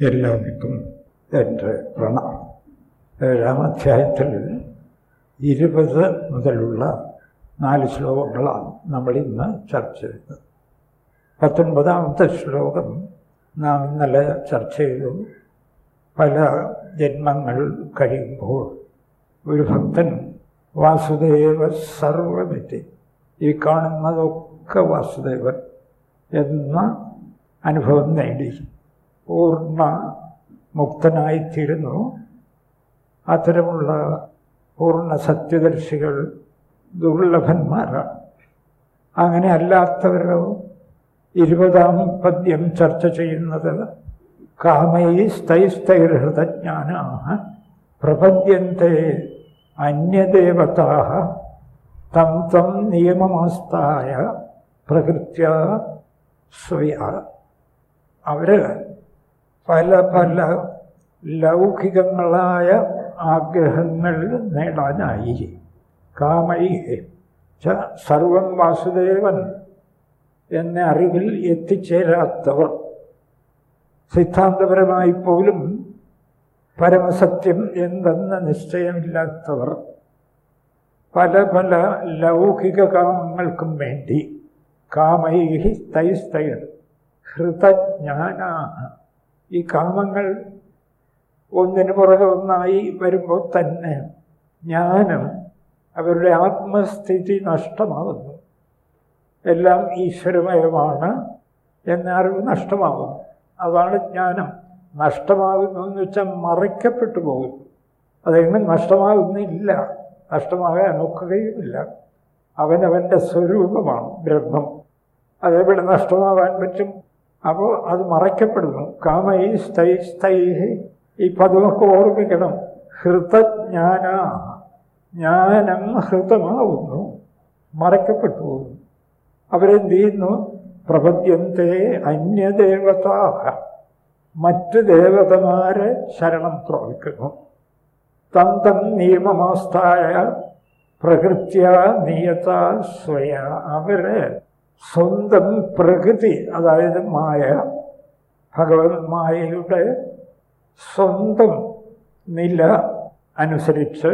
എല്ലാവർക്കും എന്റെ പ്രണാം ഏഴാം അധ്യായത്തിൽ ഇരുപത് മുതലുള്ള നാല് ശ്ലോകങ്ങളാണ് നമ്മൾ ഇന്ന് ചർച്ച ചെയ്തത്. പത്തൊൻപതാമത്തെ ശ്ലോകം നാം ഇന്നലെ ചർച്ച ചെയ്തു. പല ജന്മങ്ങൾ കഴിയുമ്പോൾ ഒരു ഭക്തൻ വാസുദേവ സർവമിതി ഈ കാണുന്നതൊക്കെ വാസുദേവൻ എന്ന അനുഭവം നേടി. പൂർണ മുക്തനായിത്തീരുന്നു. അത്തരമുള്ള പൂർണ സത്യദർശികൾ ദുർലഭന്മാരാണ്. അങ്ങനെ അല്ലാത്തവരോ? ഇരുപതാം പദ്യം ചർച്ച ചെയ്യുന്നത് കാമൈ സ്ഥൈസ്ഥൈർഹൃതജ്ഞാന പ്രപദ്യന്തെ അന്യദേവതാ തം തം നിയമമാസ്തായ പ്രകൃത്യ സ്വയ. അവർ പല പല ലൗകികങ്ങളായ ആഗ്രഹങ്ങൾ നേടാനായി. കാമൈ ച സർവം വാസുദേവൻ എന്ന അറിവിൽ എത്തിച്ചേരാത്തവർ. സിദ്ധാന്തപരമായി പോലും പരമസത്യം എന്തെന്ന നിശ്ചയമില്ലാത്തവർ. പല പല ലൗകിക കാമങ്ങൾക്കും വേണ്ടി കാമൈ തൈസ്തൈ ഹൃതജ്ഞാന. ഈ കാമങ്ങൾ ഒന്നിനു പുറകെ ഒന്നായി വരുമ്പോൾ തന്നെ ജ്ഞാനം അവരുടെ ആത്മസ്ഥിതി നഷ്ടമാകുന്നു. എല്ലാം ഈശ്വരമയമാണ് എന്ന അറിവ് നഷ്ടമാകുന്നു. അതാണ് ജ്ഞാനം. നഷ്ടമാകുന്നു എന്ന് വെച്ചാൽ മറയ്ക്കപ്പെട്ടു പോകുന്നു. അതെങ്ങനെ നഷ്ടമാകുന്നില്ല. നഷ്ടമാകാൻ ഒക്കുകയുമില്ല. അവനവന്റെ സ്വരൂപമാണ് ബ്രഹ്മം. അതെവിടെ നഷ്ടമാവാൻ പറ്റും? അപ്പോൾ അത് മറയ്ക്കപ്പെടുന്നു. കാമൈ സ്ഥൈ സ്ഥൈ ഈ പദമൊക്കെ ഓർമ്മിക്കണം. ഹൃതജ്ഞാന. ജ്ഞാനം ഹൃതമാവുന്നു. മറയ്ക്കപ്പെട്ടു പോകുന്നു. അവരെന്ത് ചെയ്യുന്നു? പ്രപദ്യന്തെ അന്യദേവതാ മറ്റ് ദേവതമാരെ ശരണം പ്രാപിക്കുന്നു തന്തം നിയമമാസ്ഥായ പ്രകൃത്യ നിയത സ്വയ. അവർ സ്വന്തം പ്രകൃതി അതായത് മായ ഭഗവത് മായയുടെ സ്വന്തം നില അനുസരിച്ച്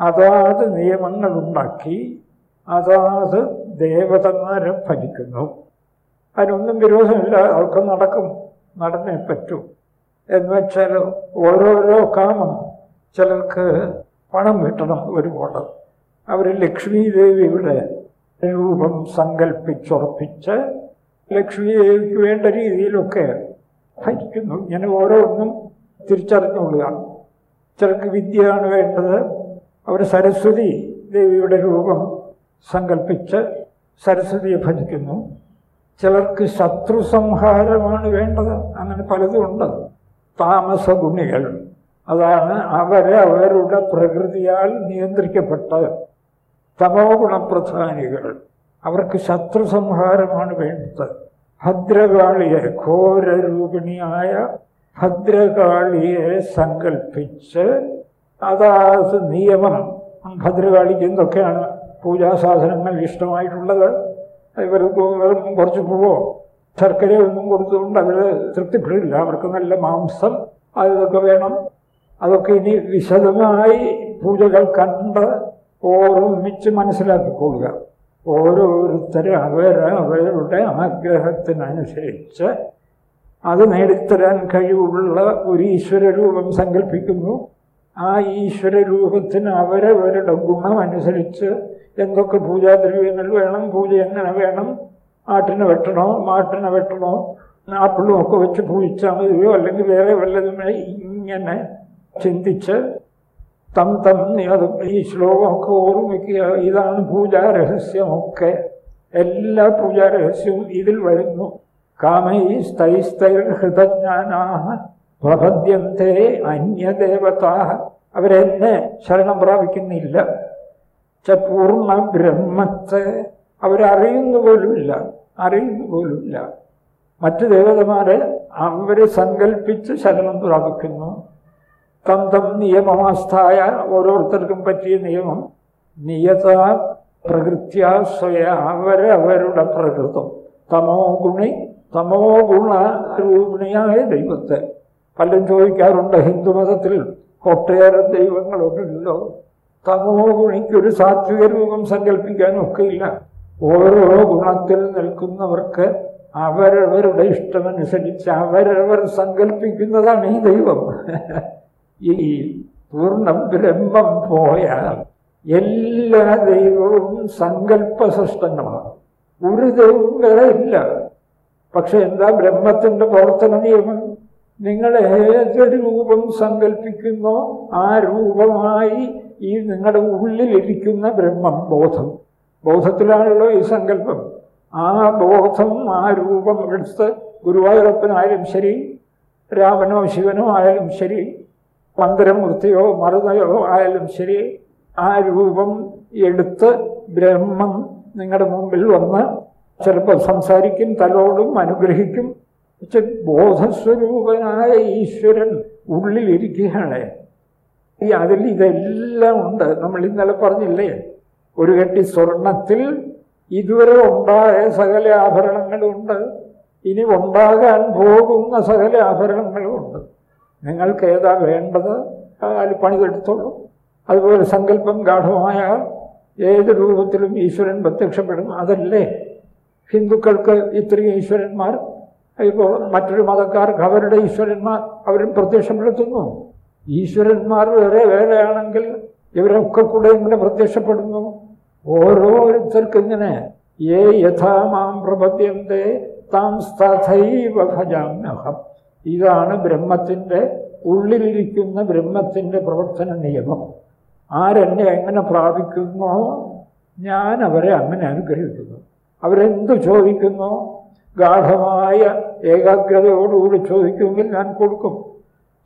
അതാത് നിയമങ്ങളുണ്ടാക്കി അതാത് ദേവതന്മാരെ ഭരിക്കുന്നു. അതിനൊന്നും വിരോധമില്ല അവർക്ക് നടക്കും നടന്നേ പറ്റൂ. എന്ന് വെച്ചാൽ ഓരോരോ കാമം ചിലർക്ക് പണം കിട്ടണം ഒരുപാട്. അവർ ലക്ഷ്മി ദേവിയുടെ രൂപം സങ്കല്പിച്ചുറപ്പിച്ച് ലക്ഷ്മിദേവിക്ക് വേണ്ട രീതിയിലൊക്കെ ഭരിക്കുന്നു. ഇങ്ങനെ ഓരോന്നും തിരിച്ചറിഞ്ഞുകൊള്ളുക ചിലർക്ക് വിദ്യയാണ് വേണ്ടത്. അവർ സരസ്വതി ദേവിയുടെ രൂപം സങ്കല്പിച്ച് സരസ്വതിയെ ഭജിക്കുന്നു ചിലർക്ക് ശത്രു സംഹാരമാണ് വേണ്ടത്. അങ്ങനെ പലതും ഉണ്ട്. താമസഗുണികൾ. അതാണ് അവരെ അവരുടെ പ്രകൃതിയാൽ നിയന്ത്രിക്കപ്പെട്ട തമോ ഗുണപ്രധാനികൾ അവർക്ക് ശത്രു സംഹാരമാണ് വേണ്ടത്. ഭദ്രകാളിയെ ഘോരരൂപിണിയായ ഭദ്രകാളിയെ സങ്കല്പിച്ച് അതാത് നിയമം ഭദ്രകാളിക്ക് എന്തൊക്കെയാണ് പൂജാസാധനങ്ങൾ ഇഷ്ടമായിട്ടുള്ളത്? ഇവർ കുറച്ച് പോവോ ശർക്കര ഒന്നും കൊടുത്തുകൊണ്ട് അവർ തൃപ്തിപ്പെടില്ല. അവർക്ക് നല്ല മാംസം അതൊക്കെ വേണം. അതൊക്കെ ഇനി വിശദമായി പൂജകൾ കണ്ട് ഓർമ്മിച്ച് മനസ്സിലാക്കിക്കൊള്ളുക. ഓരോരുത്തരും അവർ അവരുടെ ആഗ്രഹത്തിനനുസരിച്ച് അത് നേടിത്തരാൻ കഴിവുള്ള ഒരു ഈശ്വരരൂപം സങ്കല്പിക്കുന്നു. ആ ഈശ്വരരൂപത്തിന് അവരവരുടെ ഗുണമനുസരിച്ച് എന്തൊക്കെ പൂജാദ്രവ്യങ്ങൾ വേണം പൂജ എങ്ങനെ വേണം ആട്ടിനെ വെട്ടണോ മാട്ടിനെ വെട്ടണോ ആപ്പിളും ഒക്കെ വെച്ച് പൂജിച്ചാൽ മതിയോ? അല്ലെങ്കിൽ വേറെ വല്ലതുമായി ഇങ്ങനെ ചിന്തിച്ച് തം തം ഈ ശ്ലോകമൊക്കെ ഓർമ്മിക്കുക. ഇതാണ് പൂജാരഹസ്യമൊക്കെ. എല്ലാ പൂജാരഹസ്യവും ഇതിൽ വരുന്നു. കാമൈ സ്ഥൈസ്ഥൈർ ഹൃതജ്ഞാനാ പ്രപദ്യന്തേ അന്യദേവതാ അവരെന്നെ ശരണം പ്രാപിക്കുന്നില്ല. ച പൂർണ ബ്രഹ്മത്തെ അവരറിയുന്ന പോലുമില്ല. അറിയുന്ന പോലുമില്ല. മറ്റു ദേവതമാരെ അവർ സങ്കല്പിച്ച് ശരണം പ്രാപിക്കുന്നു. തന്തം നിയമമാസ്ഥായ ഓരോരുത്തർക്കും പറ്റിയ നിയമം. നിയത പ്രകൃത്യ സ്വയ അവരവരുടെ പ്രകൃതം. തമോ ഗുണി തമോ ഗുണ രൂപിണിയായ ദൈവത്തെ. പലരും ചോദിക്കാറുണ്ട് ഹിന്ദുമതത്തിൽ ഒട്ടേറെ ദൈവങ്ങളുണ്ടല്ലോ. തമോ ഗുണിക്കൊരു സാത്വിക രൂപം സങ്കല്പിക്കാനൊക്കെയില്ല ഓരോ ഗുണത്തിൽ നിൽക്കുന്നവർക്ക് അവരവരുടെ ഇഷ്ടമനുസരിച്ച് അവരവർ സങ്കല്പിക്കുന്നതാണ് ഈ ദൈവം. ഈ പൂർണ ബ്രഹ്മം പോയാൽ എല്ലാ ദൈവവും സങ്കല്പസൃഷ്ടങ്ങളാണ്. ഒരു ദൈവം വേറെ ഇല്ല. പക്ഷെ എന്താ ബ്രഹ്മത്തിന്റെ പ്രവർത്തന നിയമം? നിങ്ങൾ ഏതൊരു രൂപം സങ്കല്പിക്കുന്നോ ആ രൂപമായി ഈ നിങ്ങളുടെ ഉള്ളിലിരിക്കുന്ന ബ്രഹ്മം ബോധം. ബോധത്തിലാണല്ലോ ഈ സങ്കല്പം. ആ ബോധം ആ രൂപം എടുത്ത് ഗുരുവായൂരപ്പനായാലും ശരി രാമനോ ശിവനോ ആയാലും ശരി മന്ദിരമൂർത്തിയോ മറുതയോ ആയാലും ശരി ആ രൂപം എടുത്ത് ബ്രഹ്മം നിങ്ങളുടെ മുമ്പിൽ വന്ന് ചിലപ്പോൾ സംസാരിക്കും തലോടും അനുഗ്രഹിക്കും. പക്ഷെ ബോധസ്വരൂപനായ ഈശ്വരൻ ഉള്ളിലിരിക്കുകയാണ്. ഈ അതിൽ ഇതെല്ലാം ഉണ്ട്. നമ്മൾ ഇന്നലെ പറഞ്ഞില്ലേ ഒരു കെട്ടി സ്വർണത്തിൽ ഇതുവരെ ഉണ്ടായ സകല ആഭരണങ്ങളുണ്ട് ഇനി ഉണ്ടാകാൻ പോകുന്ന സകല ആഭരണങ്ങളുമുണ്ട് നിങ്ങൾക്ക് ഏതാ വേണ്ടത്? അതിൽ പണിതെടുത്തോളൂ. അതുപോലെ സങ്കല്പം ഗാഠമായാൽ ഏത് രൂപത്തിലും ഈശ്വരൻ പ്രത്യക്ഷപ്പെടും. അതല്ലേ? ഹിന്ദുക്കൾക്ക് ഇത്രയും ഈശ്വരന്മാർ ഇപ്പോൾ മറ്റൊരു മതക്കാർക്ക് അവരുടെ ഈശ്വരന്മാർ അവരും പ്രത്യക്ഷപ്പെടുത്തുന്നു. ഈശ്വരന്മാർ വേറെ വേറെയാണെങ്കിൽ ഇവരൊക്കെ കൂടെ ഇങ്ങനെ പ്രത്യക്ഷപ്പെടുന്നു. ഓരോരുത്തർക്കും ഇങ്ങനെ ഏ യഥാമാം പ്രപദ്യന്തേ താം തഥൈവ ഭജാമ്യഹം. ഇതാണ് ബ്രഹ്മത്തിന്റെ ഉള്ളിലിരിക്കുന്ന ബ്രഹ്മത്തിന്റെ പ്രവർത്തന നിയമം. ആരെന്നെ എങ്ങനെ പ്രാപിക്കുന്നോ? ഞാൻ അവരെ അങ്ങനെ അനുഗ്രഹിക്കുന്നു. അവരെന്തു ചോദിക്കുന്നോ? ഗാഠമായ ഏകാഗ്രതയോടുകൂടി ചോദിക്കുമെങ്കിൽ ഞാൻ കൊടുക്കും.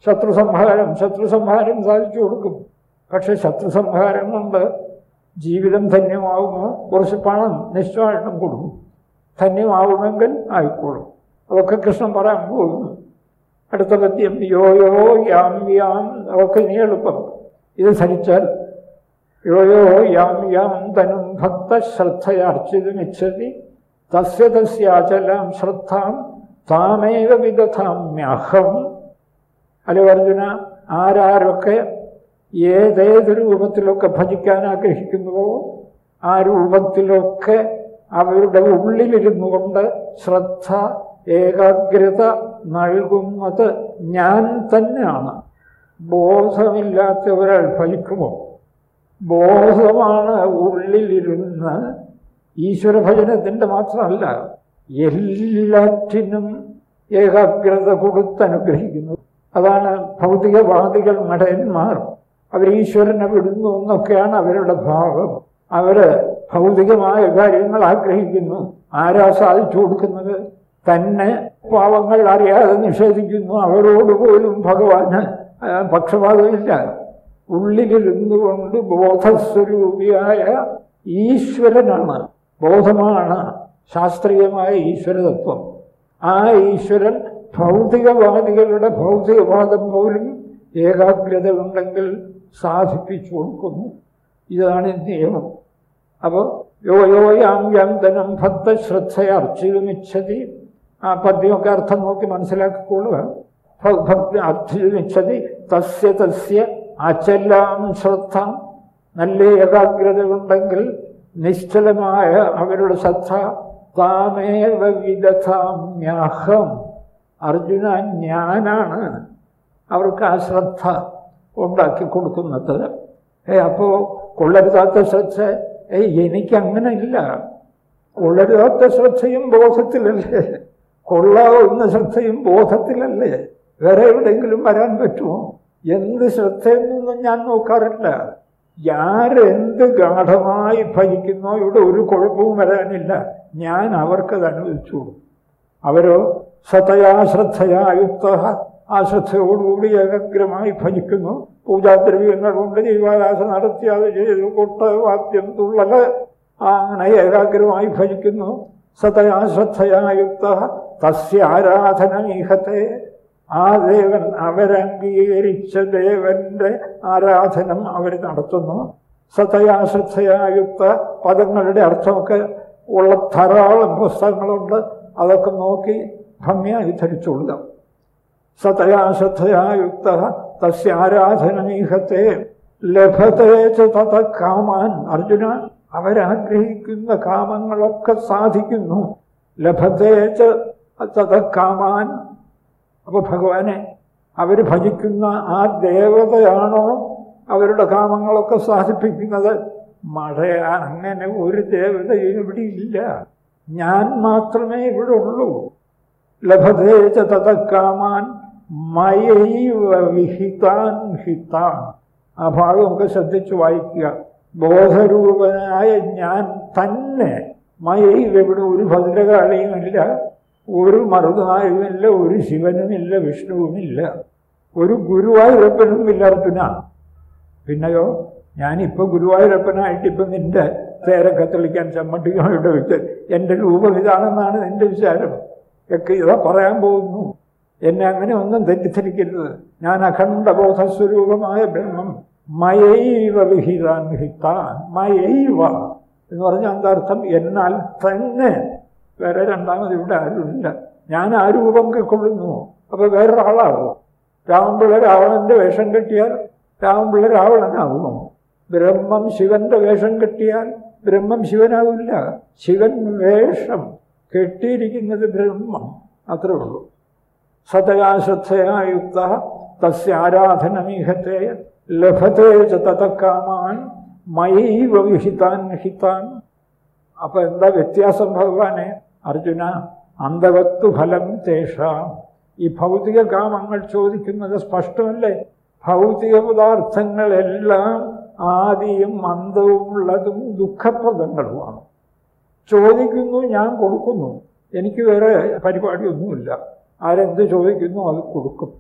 ശത്രു സംഹാരം ശത്രു സംഹാരം സാധിച്ചു കൊടുക്കും. പക്ഷെ ശത്രു സംഹാരം കൊണ്ട് ജീവിതം ധന്യമാവുമോ കുറച്ച് പണം നിശ്ചയമായിട്ടും കൊടുക്കും. ധന്യമാവുമെങ്കിൽ ആയിക്കോളും. അതൊക്കെ കൃഷ്ണൻ പറയാൻ പോകുന്നു. അടുത്ത പദ്യം യോ യോ യാം യാം നമുക്ക് ഇനി എളുപ്പം. ഇത് ധരിച്ചാൽ യോ യോ യാം യാം തനും ഭക്തശ്രദ്ധയാർച്ചിതമിച്ഛതി തസ്യ തസ്യാചലാം ശ്രദ്ധാം താമേവ വിദധാമ്യഹം. അല്ലോ അർജുന ആരാരൊക്കെ ഏതേത് രൂപത്തിലൊക്കെ ഭജിക്കാൻ ആഗ്രഹിക്കുന്നുവോ ആ രൂപത്തിലൊക്കെ അവരുടെ ഉള്ളിലിരുന്നു കൊണ്ട് ശ്രദ്ധ ഏകാഗ്രത നൽകുന്നത് ഞാൻ തന്നെയാണ്. ബോധമില്ലാത്ത ഒരാൾ ഫലിക്കുമോ ബോധമാണ് ഉള്ളിലിരുന്ന് ഈശ്വരഭജനത്തിന്റെ മാത്രമല്ല എല്ലാറ്റിനും ഏകാഗ്രത കൊടുത്തനുഗ്രഹിക്കുന്നു. അതാണ് ഭൗതികവാദികൾ നടന്മാർ. അവർ ഈശ്വരനെ വിടുന്നു എന്നൊക്കെയാണ് അവരുടെ ഭാവം. അവർ ഭൗതികമായ കാര്യങ്ങൾ ആഗ്രഹിക്കുന്നു. ആരാ സാധിച്ചു കൊടുക്കുന്നത്? തന്നെ പാവങ്ങൾ അറിയാതെ നിഷേധിക്കുന്നു. അവരോട് പോലും ഭഗവാന് പക്ഷപാതമില്ല ഉള്ളിലിരുന്നു കൊണ്ട് ബോധസ്വരൂപിയായ ഈശ്വരനാണ്. ബോധമാണ് ശാസ്ത്രീയമായ ഈശ്വരതത്വം. ആ ഈശ്വരൻ ഭൗതികവാദികളുടെ ഭൗതികവാദം പോലും ഏകാഗ്രത ഉണ്ടെങ്കിൽ സാധിപ്പിച്ചു കൊടുക്കുന്നു. ഇതാണ് നിയമം. അപ്പോൾ യോ യോയാം യാം ധനം ആ പദ്യമൊക്കെ അർത്ഥം നോക്കി മനസ്സിലാക്കിക്കൊള്ളുക. ഭക്തി അർച്ചിതമിച്ഛതി തസ്യ തസ്യ അച്ചെല്ലാം ശ്രദ്ധ. നല്ല ഏകാഗ്രത ഉണ്ടെങ്കിൽ നിശ്ചലമായ അവരുടെ ശ്രദ്ധ താമേവ വിദധാമ്യഹം. അർജുന ഞാനാണ് അവർക്ക് ആ ശ്രദ്ധ ഉണ്ടാക്കി കൊടുക്കുന്നത്. ഏ അപ്പോൾ കൊള്ളരുതാത്ത ശ്രദ്ധ ഏയ് എനിക്കങ്ങനെ ഇല്ല കൊള്ളരുതാത്ത ശ്രദ്ധയും ബോധത്തിലല്ലേ? കൊള്ളാവുന്ന ശ്രദ്ധയും ബോധത്തിലല്ലേ? വേറെ എവിടെയെങ്കിലും വരാൻ പറ്റുമോ? എന്ത് ശ്രദ്ധയെന്നൊന്നും ഞാൻ നോക്കാറില്ല. ആരെന്ത് ഗാഠമായി ഭജിക്കുന്നോ ഇവിടെ ഒരു കുഴപ്പവും വരാനില്ല. ഞാൻ അവർക്കത് അനുവദിച്ചു അവരോ സതയാ ശ്രദ്ധയായുക്ത ആ ശ്രദ്ധയോടുകൂടി ഏകഗ്രമായി ഭജിക്കുന്നു പൂജാദ്രവ്യങ്ങൾ കൊണ്ട് ജീവാരാശ നടത്തി അത് ചെയ്തു. കൊട്ട വാദ്യം തുള്ളൽ അങ്ങനെ ഏകാഗ്രമായി ഭജിക്കുന്നു സതയാ ശ്രദ്ധയായുക്ത തസ്യ ആരാധന ഈഹത്തെ ആ ദേവൻ അവരംഗീകരിച്ച ദേവന്റെ ആരാധനം അവർ നടത്തുന്നു. സതയാ ശ്രദ്ധയായുക്ത പദങ്ങളുടെ അർത്ഥമൊക്കെ ഉള്ള ധാരാളം പുസ്തകങ്ങളുണ്ട്. അതൊക്കെ നോക്കി ഭംഗിയായി ധരിച്ചുകൊള്ളുക സതയാ ശ്രദ്ധയാ യുക്ത തസ്യാരാധനമീഹത്തെ ലഭത്തെ തത കാമാൻ. അർജുന അവരാഗ്രഹിക്കുന്ന കാമങ്ങളൊക്കെ സാധിക്കുന്നു. ലഭത്തെ ച അപ്പോൾ അപ്പൊ ഭഗവാനെ അവർ ഭജിക്കുന്ന ആ ദേവതയാണോ അവരുടെ കാമങ്ങളൊക്കെ സാധിപ്പിക്കുന്നത്? മഴയാ അങ്ങനെ ഒരു ദേവതയും ഇവിടെ ഇല്ല. ഞാൻ മാത്രമേ ഇവിടെ ഉള്ളൂ. ലഭതേച്ച തതക്കാമാൻ മയൈവ വിഹിതാൻ ഹിതാൻ. ആ ഭാഗമൊക്കെ ശ്രദ്ധിച്ച് വായിക്കുക. ബോധരൂപനായ ഞാൻ തന്നെ മയൈവ ഇവിടെ ഒരു ഭദ്രകാളിയുമില്ല ഒരു മറുനായുമില്ല ഒരു ശിവനുമില്ല വിഷ്ണുവുമില്ല. ഒരു ഗുരുവായൂരപ്പനും ഇല്ലാത്തനാണ് പിന്നെയോ ഞാനിപ്പോൾ ഗുരുവായൂരപ്പനായിട്ട് ഇപ്പം നിന്റെ തേരൊക്കെ തെളിക്കാൻ ചമ്മട്ടികളുടെ വെച്ച് എന്റെ രൂപം ഇതാണെന്നാണ് എന്റെ വിചാരം. ഒക്കെ ഇതാ പറയാൻ പോകുന്നു. എന്നെ അങ്ങനെ ഒന്നും തെറ്റിദ്ധരിക്കരുത്. ഞാൻ അഖണ്ഡബോധസ്വരൂപമായ ബ്രഹ്മം മയൈവ വിഹിതാൻ ഹിത്താൻ മയൈവ എന്ന് പറഞ്ഞാൽ എന്താർത്ഥം എന്നാൽ തന്നെ വേറെ രണ്ടാമത് ഇവിടെ ആരുമില്ല. ഞാൻ ആ രൂപം കൈക്കൊള്ളുന്നു. അപ്പോൾ വേറൊരാളാകും രാമപിള്ള രാവണന്റെ വേഷം കെട്ടിയാൽ രാമപിള്ള രാവണനാകുമോ ബ്രഹ്മം ശിവന്റെ വേഷം കെട്ടിയാൽ ബ്രഹ്മം ശിവനാവില്ല. ശിവൻ വേഷം കെട്ടിയിരിക്കുന്നത് ബ്രഹ്മം. അത്രേ ഉള്ളൂ. സതയാ ശ്രദ്ധയാ യുക്ത തസ്യ ആരാധനമീഹത്തെ ലഭത്തെ ചതക്കാമാൻ മയൈവ വിഹിതാൻ ഹിതാൻ. അപ്പൊ എന്താ വ്യത്യാസം ഭഗവാനെ? അർജുന അന്തവത്തു ഫലം തേഷാം. ഈ ഭൗതിക കാമങ്ങൾ ചോദിക്കുന്നത് സ്പഷ്ടമല്ലേ? ഭൗതിക പദാർത്ഥങ്ങളെല്ലാം ആദിയും അന്തവും ഉള്ളതും ദുഃഖപ്രദങ്ങളുമാണ്. ചോദിക്കുന്നു ഞാൻ കൊടുക്കുന്നു. എനിക്ക് വേറെ പരിപാടിയൊന്നുമില്ല. ആരെന്ത് ചോദിക്കുന്നു അത് കൊടുക്കും.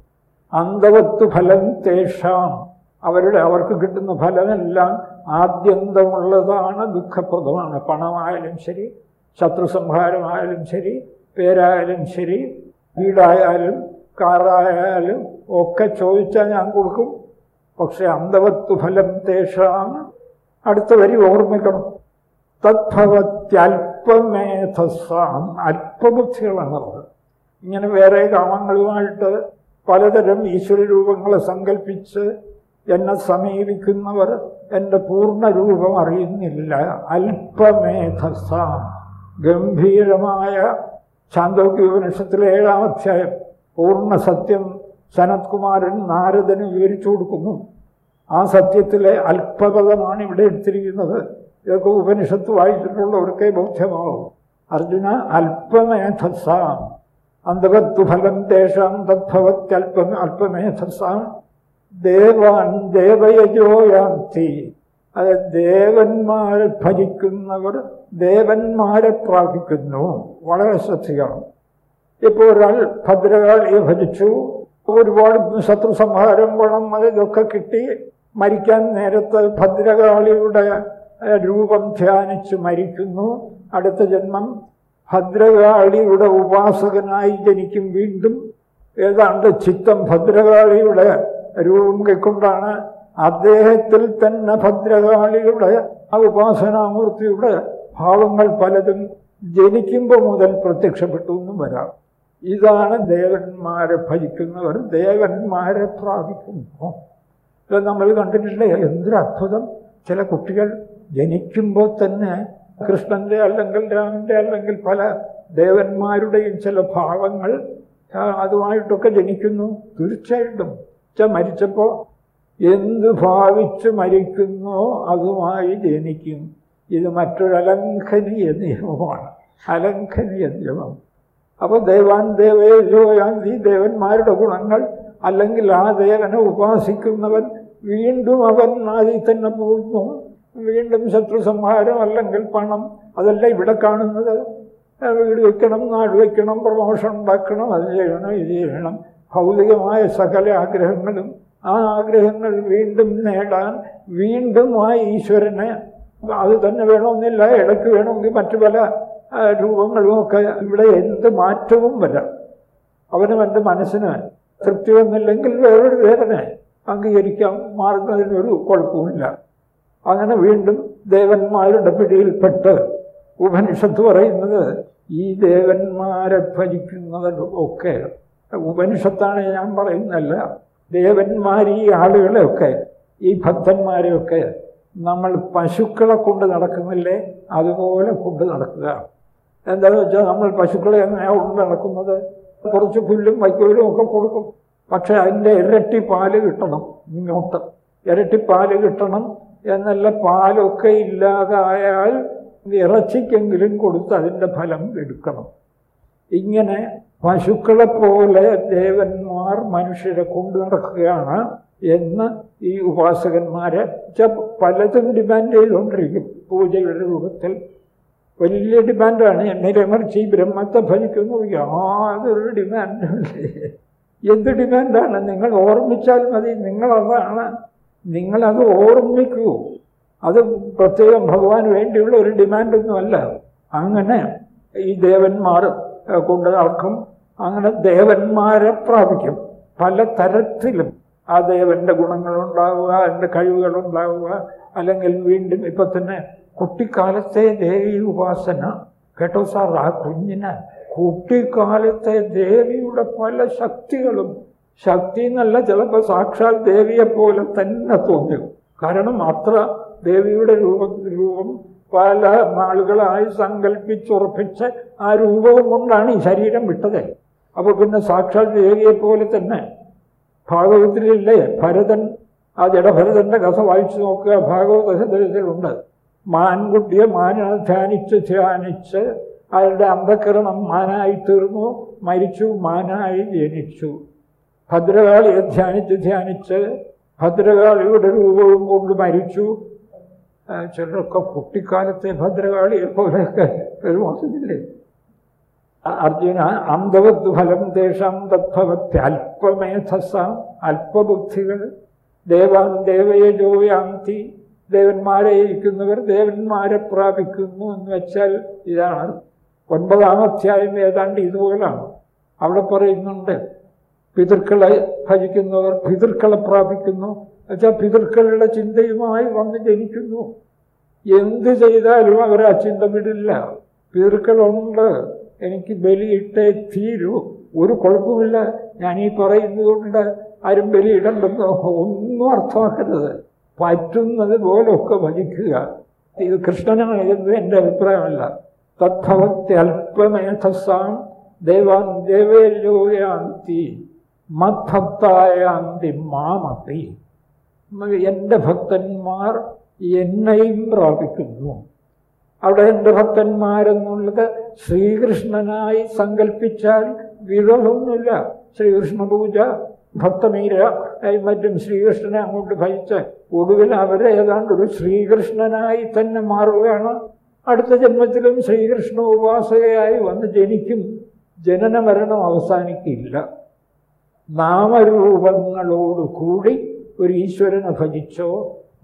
അന്തവത്ത് ഫലം തേഷാം. അവരുടെ അവർക്ക് കിട്ടുന്ന ഫലമെല്ലാം ആദ്യന്തമുള്ളതാണ് ദുഃഖപ്രദമാണ്. പണമായാലും ശരി ശത്രു സംഹാരമായാലും ശരി പേരായാലും ശരി വീടായാലും കാറായാലും ഒക്കെ ചോദിച്ചാൽ ഞാൻ കൊടുക്കും. പക്ഷെ അന്തവത്തു ഫലം തേഷാം അടുത്ത വരി ഓർമ്മിക്കണം. തദ്ഭവത്യൽപമേധസാം അല്പബുദ്ധികളാണ് ഇങ്ങനെ വേറെ കാമങ്ങളുമായിട്ട് പലതരം ഈശ്വര രൂപങ്ങളെ സങ്കല്പിച്ച് എന്നെ സമീപിക്കുന്നവർ എന്റെ പൂർണരൂപം അറിയുന്നില്ല. അല്പമേധസാം ഗംഭീരമായ ചാന്തോക്യോപനിഷത്തിലെ ഏഴാം അധ്യായം പൂർണ സത്യം സനത്കുമാരൻ നാരദന് വിവരിച്ചു കൊടുക്കുന്നു. ആ സത്യത്തിലെ അല്പപദമാണ് ഇവിടെ എടുത്തിരിക്കുന്നത്. ഇതൊക്കെ ഉപനിഷത്ത് വായിച്ചിട്ടുള്ളവർക്കേ ബോധ്യമാവും. അർജുന അല്പമേധസാം അന്തവത്തു ഫലം തേഷാം തദ്ഭവത്യൽപം അല്പമേധസാം ദേവാൻ ദേവയജോയാന്തി അത് ദേവന്മാരെ ഭജിക്കുന്നവർ ദേവന്മാരെ പ്രാപിക്കുന്നു. വളരെ ശ്രദ്ധിക്കണം. ഇപ്പോൾ ഒരാൾ ഭദ്രകാളിയെ ഭജിച്ചു. ഒരുപാട് ശത്രു സംഹാരം ഗുണം ഇതൊക്കെ കിട്ടി. മരിക്കാൻ നേരത്ത് ഭദ്രകാളിയുടെ രൂപം ധ്യാനിച്ച് മരിക്കുന്നു. അടുത്ത ജന്മം ഭദ്രകാളിയുടെ ഉപാസകനായി ജനിക്കും വീണ്ടും. ഏതാണ്ട് ചിത്തം ഭദ്രകാളിയുടെ രൂപം കൈക്കൊണ്ടാണ് അദ്ദേഹത്തിൽ തന്നെ ഭദ്രകാളിയുടെ ആ ഉപാസനാമൂർത്തിയുടെ ഭാവങ്ങൾ പലതും ജനിക്കുമ്പോൾ മുതൽ പ്രത്യക്ഷപ്പെട്ടു എന്നും വരാം. ഇതാണ് ദേവന്മാരെ ഭജിക്കുന്നവർ ദേവന്മാരെ പ്രാപിക്കുമ്പോൾ. ഇത് നമ്മൾ കണ്ടിട്ടില്ലേ? എന്തൊരു അത്ഭുതം. ചില കുട്ടികൾ ജനിക്കുമ്പോൾ തന്നെ കൃഷ്ണന്റെ അല്ലെങ്കിൽ രാമന്റെ അല്ലെങ്കിൽ പല ദേവന്മാരുടെയും ചില ഭാവങ്ങൾ അതുമായിട്ടൊക്കെ ജനിക്കുന്നു. തീർച്ചയായിട്ടും. മരിച്ചപ്പോൾ എന്ത് ഭാവിച്ച് മരിക്കുന്നോ അതുമായി ജനിക്കും. ഇത് മറ്റൊരലംഘനീയ നിയമമാണ്. അലംഘനീയ നിയമം. അപ്പോൾ ദേവാൻ ദേവേജോയാന്തി ദേവന്മാരുടെ ഗുണങ്ങൾ അല്ലെങ്കിൽ ആ ദേവനെ ഉപാസിക്കുന്നവൻ വീണ്ടും അവൻ അതിൽ തന്നെ പോകുന്നു. വീണ്ടും ശത്രു സംഹാരം അല്ലെങ്കിൽ പണം അതല്ല ഇവിടെ കാണുന്നത്. വീട് വയ്ക്കണം നാട് വയ്ക്കണം പ്രമോഷൻ ഉണ്ടാക്കണം അത് ചെയ്യണം ഇത് ചെയ്യണം. ഭൗതികമായ സകല ആഗ്രഹങ്ങളും ആ ആഗ്രഹങ്ങൾ വീണ്ടും നേടാൻ വീണ്ടും ആ ഈശ്വരനെ അത് തന്നെ വേണമെന്നില്ല ഇടയ്ക്ക് വേണമെങ്കിൽ മറ്റു പല രൂപങ്ങളും ഒക്കെ ഇവിടെ എന്ത് മാറ്റവും വരാം. അവനും എന്റെ മനസ്സിന് തൃപ്തി വന്നില്ലെങ്കിൽ വേറൊരു വേദന അംഗീകരിക്കാൻ മാറുന്നതിനൊരു കുഴപ്പമില്ല അങ്ങനെ വീണ്ടും ദേവന്മാരുടെ പിടിയിൽപ്പെട്ട് ഉപനിഷത്ത് പറയുന്നത് ഈ ദേവന്മാരെ ഭരിക്കുന്നതൊക്കെ ഉപനിഷത്താണ് ഞാൻ പറയുന്നല്ല ദേവന്മാർ ഈ ആളുകളെയൊക്കെ ഈ ഭക്തന്മാരെയൊക്കെ നമ്മൾ പശുക്കളെ കൊണ്ട് നടക്കുന്നില്ലേ അതുപോലെ കൊണ്ട് നടക്കുക. എന്താണെന്ന് വെച്ചാൽ നമ്മൾ പശുക്കളെ എങ്ങനെയാണ് കൊണ്ട് നടക്കുന്നത്? കുറച്ച് പുല്ലും വൈക്കോലും ഒക്കെ കൊടുക്കും. പക്ഷേ അതിന്റെ ഇരട്ടി പാൽ കിട്ടണം ഇങ്ങോട്ട്. ഇരട്ടി പാൽ കിട്ടണം എന്നല്ല പാലൊക്കെ ഇല്ലാതായാൽ ഇറച്ചിക്കെങ്കിലും കൊടുത്ത് അതിന്റെ ഫലം എടുക്കണം. ഇങ്ങനെ പശുക്കളെ പോലെ ദേവന്മാർ മനുഷ്യരെ കൊണ്ടു നടക്കുകയാണ് എന്ന് ഈ ഉപാസകന്മാരെ പലതും ഡിമാൻഡ് ചെയ്തുകൊണ്ടിരിക്കും. പൂജയുടെ രൂപത്തിൽ വലിയ ഡിമാൻഡാണ്. നിരമർച്ചി ബ്രഹ്മത്തെ ഭജിക്കുന്നു യാതൊരു ഡിമാൻഡുമില്ലേ എന്ത് ഡിമാൻഡാണ്? നിങ്ങൾ ഓർമ്മിച്ചാൽ മതി. നിങ്ങളതാണ് നിങ്ങളത് ഓർമ്മിക്കൂ. അത് പ്രത്യേകം ഭഗവാൻ വേണ്ടിയുള്ള ഒരു ഡിമാൻഡൊന്നുമല്ല. അങ്ങനെ ഈ ദേവന്മാർ കൊണ്ട് നടക്കും. അങ്ങനെ ദേവന്മാരെ പ്രാപിക്കും. പല തരത്തിലും ആ ദേവന്റെ ഗുണങ്ങളുണ്ടാവുക അതിന്റെ കഴിവുകളുണ്ടാവുക അല്ലെങ്കിൽ വീണ്ടും ഇപ്പം തന്നെ കുട്ടിക്കാലത്തെ ദേവി ഉപാസന കേട്ടോ സാർ? ആ കുഞ്ഞിന് കുട്ടിക്കാലത്തെ ദേവിയുടെ പല ശക്തികളും ശക്തി എന്നല്ല ചിലപ്പോൾ സാക്ഷാൽ ദേവിയെ പോലെ തന്നെ തോന്നും കാരണം അത്ര ദേവിയുടെ രൂപം രൂപം പല നാളുകളായി സങ്കല്പിച്ചുറപ്പിച്ച് ആ രൂപവും കൊണ്ടാണ് ഈ ശരീരം വിട്ടത്. അപ്പോൾ പിന്നെ സാക്ഷാൽ ദേവിയെ പോലെ തന്നെ ഭാഗവതത്തിലില്ലേ? ഭരതൻ ആ ജഡഭരതന്റെ കഥ വായിച്ചു നോക്കുക. ഭാഗവതത്തിലുണ്ട് മാൻകുട്ടിയെ മാന ധ്യാനിച്ച് ധ്യാനിച്ച് അയാളുടെ അന്ധകരണം മാനായി തീർന്നു. മരിച്ചു മാനായി ജനിച്ചു. ഭദ്രകാളിയെ ധ്യാനിച്ച് ധ്യാനിച്ച് ഭദ്രകാളിയുടെ രൂപവും കൊണ്ട് മരിച്ചു. ചിലരൊക്കെ കുട്ടിക്കാലത്തെ ഭദ്രകാളിയെ പോലെയൊക്കെ പെരുമാറുന്നില്ലേ? അർജുന അന്ധവത് ഫലം ദേശം തദ്ഭവത്തി അല്പമേധസ അല്പബുദ്ധികൾ ദേവാൻ ദേവയജോയാന്തി ദേവന്മാരെ ഇരിക്കുന്നവർ ദേവന്മാരെ പ്രാപിക്കുന്നു എന്ന് വെച്ചാൽ ഇതാണ്. ഒൻപതാം അധ്യായം ഏതാണ്ട് ഇതുപോലാണ്. അവിടെ പറയുന്നുണ്ട് പിതൃക്കളെ ഭജിക്കുന്നവർ പിതൃക്കളെ പ്രാപിക്കുന്നു. എന്നുവെച്ചാൽ പിതൃക്കളുടെ ചിന്തയുമായി വന്ന് ജനിക്കുന്നു. എന്ത് ചെയ്താലും അവർ ആ ചിന്ത വിടില്ല പിതൃക്കളുണ്ട്. എനിക്ക് ബലിയിട്ടേ തീരൂ. ഒരു കുഴപ്പമില്ല ഞാൻ ഈ പറയുന്നതുകൊണ്ട് ആരും ബലിയിടണ്ടെന്നോ ഒന്നും അർത്ഥമാക്കരുത്. പറ്റുന്നത് പോലൊക്കെ ഭജിക്കുക. ഇത് കൃഷ്ണനാണ് എന്ന് എന്റെ അഭിപ്രായമല്ല. തദ്ഭവത്തി അല്പമേധസാം ദേവാൻ ദേവേലോയാന്തി മദ്ഭക്തായാന്തി മാമപ്പി എന്റെ ഭക്തന്മാർ എന്നെയും പ്രാപിക്കുന്നു. അവിടെ എന്റെ ഭക്തന്മാരെന്നുള്ളത് ശ്രീകൃഷ്ണനായി സങ്കല്പിച്ചാൽ വിരോധമൊന്നുമില്ല. ശ്രീകൃഷ്ണ പൂജ ഭക്തമീര മറ്റും ശ്രീകൃഷ്ണനെ അങ്ങോട്ട് ഭജിച്ച് ഒടുവിൽ അവരെ ഏതാണ്ട് ഒരു ശ്രീകൃഷ്ണനായി തന്നെ മാറുകയാണ്. അടുത്ത ജന്മത്തിലും ശ്രീകൃഷ്ണ ഉപാസകയായി വന്ന് ജനിക്കും. ജനന മരണം അവസാനിക്കില്ല. നാമരൂപങ്ങളോടുകൂടി ഒരു ഈശ്വരനെ ഭജിച്ചോ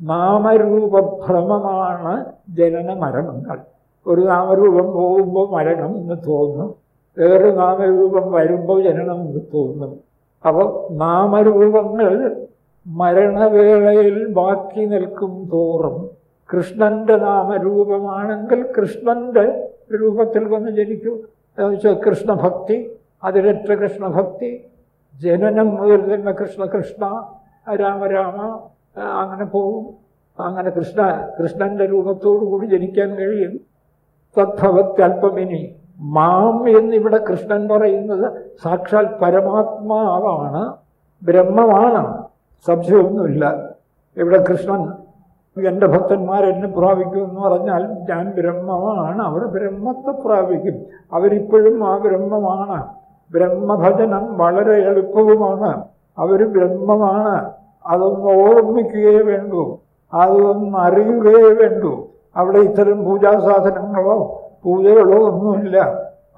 നാമരൂപഭ്രമമാണ് ജനന മരണങ്ങൾ. ഒരു നാമരൂപം പോകുമ്പോൾ മരണം എന്ന് തോന്നും. വേറൊരു നാമരൂപം വരുമ്പോൾ ജനനം എന്ന് തോന്നും. അപ്പോൾ നാമരൂപങ്ങൾ മരണവേളയിൽ ബാക്കി നിൽക്കും തോറും കൃഷ്ണന്റെ നാമരൂപമാണെങ്കിൽ കൃഷ്ണന്റെ രൂപത്തിൽ വന്ന് ജനിക്കൂ. എന്ന് വെച്ചാൽ കൃഷ്ണഭക്തി അതിരറ്റ കൃഷ്ണഭക്തി ജനനം മുതൽ തന്നെ കൃഷ്ണ കൃഷ്ണ രാമരാമ അങ്ങനെ പോകും അങ്ങനെ കൃഷ്ണ കൃഷ്ണന്റെ രൂപത്തോടു കൂടി ജനിക്കാൻ കഴിയും. തദ്ഭവത്യൽപ്പമിനി മാം എന്നിവിടെ കൃഷ്ണൻ പറയുന്നത് സാക്ഷാൽ പരമാത്മാവാണ് ബ്രഹ്മമാണ്. സംശയമൊന്നുമില്ല. ഇവിടെ കൃഷ്ണൻ എന്റെ ഭക്തന്മാർ എന്നെ പ്രാപിക്കും എന്ന് പറഞ്ഞാൽ ഞാൻ ബ്രഹ്മമാണ്. അവർ ബ്രഹ്മത്തെ പ്രാപിക്കും. അവരിപ്പോഴും ആ ബ്രഹ്മമാണ്. ബ്രഹ്മഭജനം വളരെ എളുപ്പവുമാണ്. അവർ ബ്രഹ്മമാണ്. അതൊന്ന് ഓർമ്മിക്കുകയേ വേണ്ടൂ. അതൊന്ന് അറിയുകയേ വേണ്ടൂ. അവിടെ ഇത്തരം പൂജാസാധനങ്ങളോ പൂജകളോ ഒന്നുമില്ല.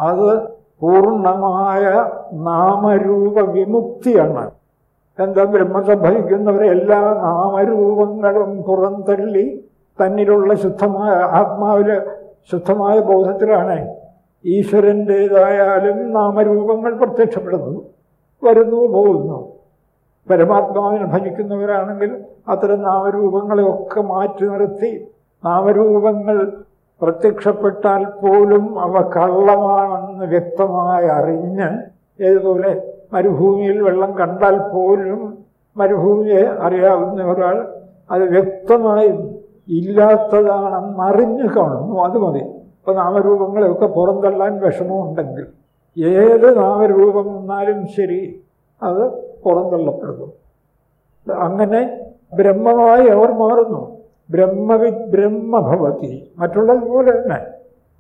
അത് പൂർണമായ നാമരൂപ വിമുക്തിയാണ്. എന്താ ബ്രഹ്മസംഭവിക്കുന്നവരെ എല്ലാ നാമരൂപങ്ങളും പുറന്തള്ളി തന്നിലുള്ള ശുദ്ധമായ ആത്മാവിൽ ശുദ്ധമായ ബോധത്തിലാണ് ഈശ്വരന്റേതായാലും നാമരൂപങ്ങൾ പ്രത്യക്ഷപ്പെടുന്നു വരുന്നു പോകുന്നു. പരമാത്മാവിനെ ഭജിക്കുന്നവരാണെങ്കിൽ അത്തരം നാമരൂപങ്ങളെയൊക്കെ മാറ്റി നിർത്തി. നാമരൂപങ്ങൾ പ്രത്യക്ഷപ്പെട്ടാൽ പോലും അവ കള്ളമാണെന്ന് വ്യക്തമായി അറിഞ്ഞ് ഏതുപോലെ മരുഭൂമിയിൽ വെള്ളം കണ്ടാൽ പോലും മരുഭൂമിയെ അറിയാവുന്ന ഒരാൾ അത് വ്യക്തമായും ഇല്ലാത്തതാണെന്ന് അറിഞ്ഞു കാണുന്നു. അത് മതി. ഇപ്പം നാമരൂപങ്ങളെയൊക്കെ പുറന്തള്ളാൻ വിഷമമുണ്ടെങ്കിൽ ഏത് നാമരൂപം വന്നാലും ശരി അത് പുറന്തള്ളപ്പെടുന്നു അങ്ങനെ ബ്രഹ്മമായി അവർ മാറുന്നു. ബ്രഹ്മവി ബ്രഹ്മഭവതി മറ്റുള്ളതുപോലെ തന്നെ.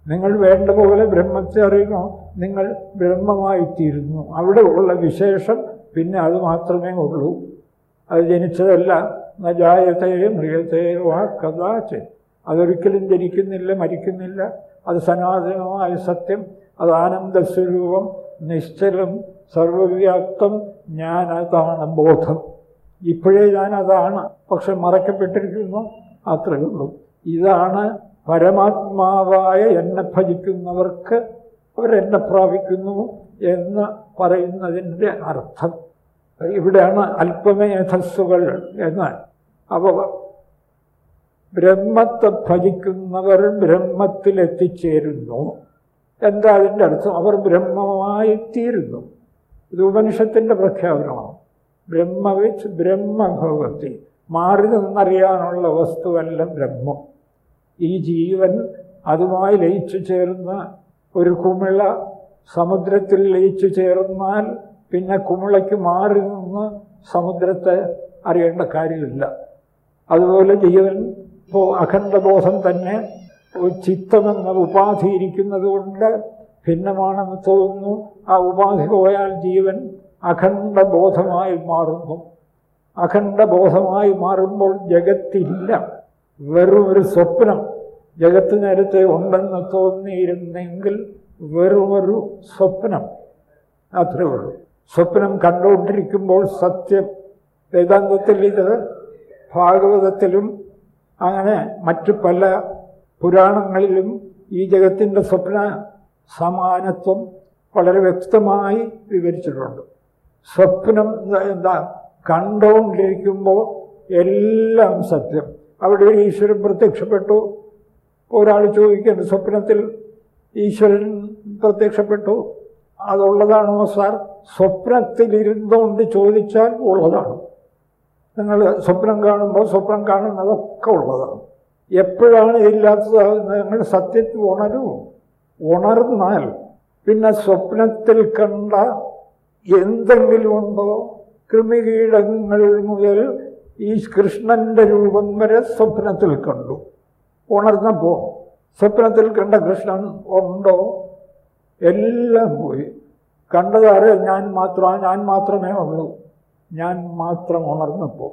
നിങ്ങൾ വേണ്ട പോലെ ബ്രഹ്മത്തെ അറിയുന്നു. നിങ്ങൾ ബ്രഹ്മമായിത്തീരുന്നു. അവിടെ ഉള്ള വിശേഷം പിന്നെ അത് മാത്രമേ ഉള്ളൂ. അത് ജനിച്ചതല്ല. നജായത്തെ മൃഗത്തെ വാ കഥാച്ച് അതൊരിക്കലും ജനിക്കുന്നില്ല മരിക്കുന്നില്ല. അത് സനാതനമായ സത്യം. അത് ആനന്ദസ്വരൂപം നിശ്ചലം സർവവ്യാപ്തം ഞാനതാണ് ബോധം. ഇപ്പോഴേ ഞാൻ അതാണ് പക്ഷെ മറക്കപ്പെട്ടിരിക്കുന്നു. അത്രയേ ഉള്ളൂ. ഇതാണ് പരമാത്മാവായ എന്നെ ഭജിക്കുന്നവർക്ക് അവരെന്നെ പ്രാപിക്കുന്നു എന്ന് പറയുന്നതിന്റെ അർത്ഥം. ഇവിടെയാണ് അല്പമേധസ്സുകൾ എന്നാൽ അപ്പോൾ ബ്രഹ്മത്തെ ഭജിക്കുന്നവർ ബ്രഹ്മത്തിലെത്തിച്ചേരുന്നു. എന്താ അതിന്റെ അർത്ഥം? അവർ ബ്രഹ്മമായി തീരുന്നു ഇത് ഉപനിഷത്തിന്റെ പ്രഖ്യാപനമാണ്. ബ്രഹ്മവിച്ച് ബ്രഹ്മഭോഗത്തിൽ മാറി നിന്നറിയാനുള്ള വസ്തുവല്ല ബ്രഹ്മം. ഈ ജീവൻ അതുമായി ലയിച്ചു ചേർന്ന ഒരു കുമിള സമുദ്രത്തിൽ ലയിച്ചു ചേർന്നാൽ പിന്നെ കുമിളയ്ക്ക് മാറി നിന്ന് സമുദ്രത്തെ അറിയേണ്ട കാര്യമില്ല. അതുപോലെ ജീവൻ ഇപ്പോൾ അഖണ്ഡബോധം തന്നെ ചിത്തമെന്ന ഉപാധി ഇരിക്കുന്നത് കൊണ്ട് ഭിന്നമാണെന്ന് തോന്നുന്നു. ആ ഉപാധി പോയാൽ ജീവൻ അഖണ്ഡ അഖണ്ഡബോധമായി മാറുന്നു. അഖണ്ഡബോധമായി മാറുമ്പോൾ ജഗത്തില്ല. വെറും ഒരു സ്വപ്നം ജഗത്ത് നേരത്തെ ഉണ്ടെന്ന് തോന്നിയിരുന്നെങ്കിൽ വെറുമൊരു സ്വപ്നം. അത്രേ ഉള്ളൂ. സ്വപ്നം കണ്ടുകൊണ്ടിരിക്കുമ്പോൾ സത്യം. വേദാന്തത്തിൽ ഇത് ഭാഗവതത്തിലും അങ്ങനെ മറ്റു പല പുരാണങ്ങളിലും ഈ ജഗത്തിന്റെ സ്വപ്ന സമാനത്വം വളരെ വ്യക്തമായി വിവരിച്ചിട്ടുണ്ട്. സ്വപ്നം എന്താ കണ്ടുകൊണ്ടിരിക്കുമ്പോൾ എല്ലാം സത്യം. അവിടെ ഒരു ഈശ്വരൻ പ്രത്യക്ഷപ്പെട്ടു. ഒരാൾ ചോദിക്കുന്നു സ്വപ്നത്തിൽ ഈശ്വരൻ പ്രത്യക്ഷപ്പെട്ടു? അതുള്ളതാണോ സാർ? സ്വപ്നത്തിലിരുന്നുകൊണ്ട് ചോദിച്ചാൽ ഉള്ളതാണ്. നിങ്ങൾ സ്വപ്നം കാണുമ്പോൾ സ്വപ്നം കാണുന്നതൊക്കെ ഉള്ളതാണ്. എപ്പോഴാണ് ഇല്ലാത്തത്? നിങ്ങൾ സത്യത്തിൽ ഉണരൂ. ഉണർന്നാൽ പിന്നെ സ്വപ്നത്തിൽ കണ്ട എന്തെങ്കിലും ഉണ്ടോ കൃമികീടങ്ങൾ മുതൽ ഈ കൃഷ്ണന്റെ രൂപം വരെ സ്വപ്നത്തിൽ കണ്ടു. ഉണർന്നപ്പോൾ സ്വപ്നത്തിൽ കണ്ട കൃഷ്ണൻ ഉണ്ടോ? എല്ലാം പോയി. കണ്ടതാറ് ഞാൻ മാത്രം. ഞാൻ മാത്രമേ ഉള്ളൂ. ഞാൻ മാത്രം ഉണർന്നപ്പോൾ.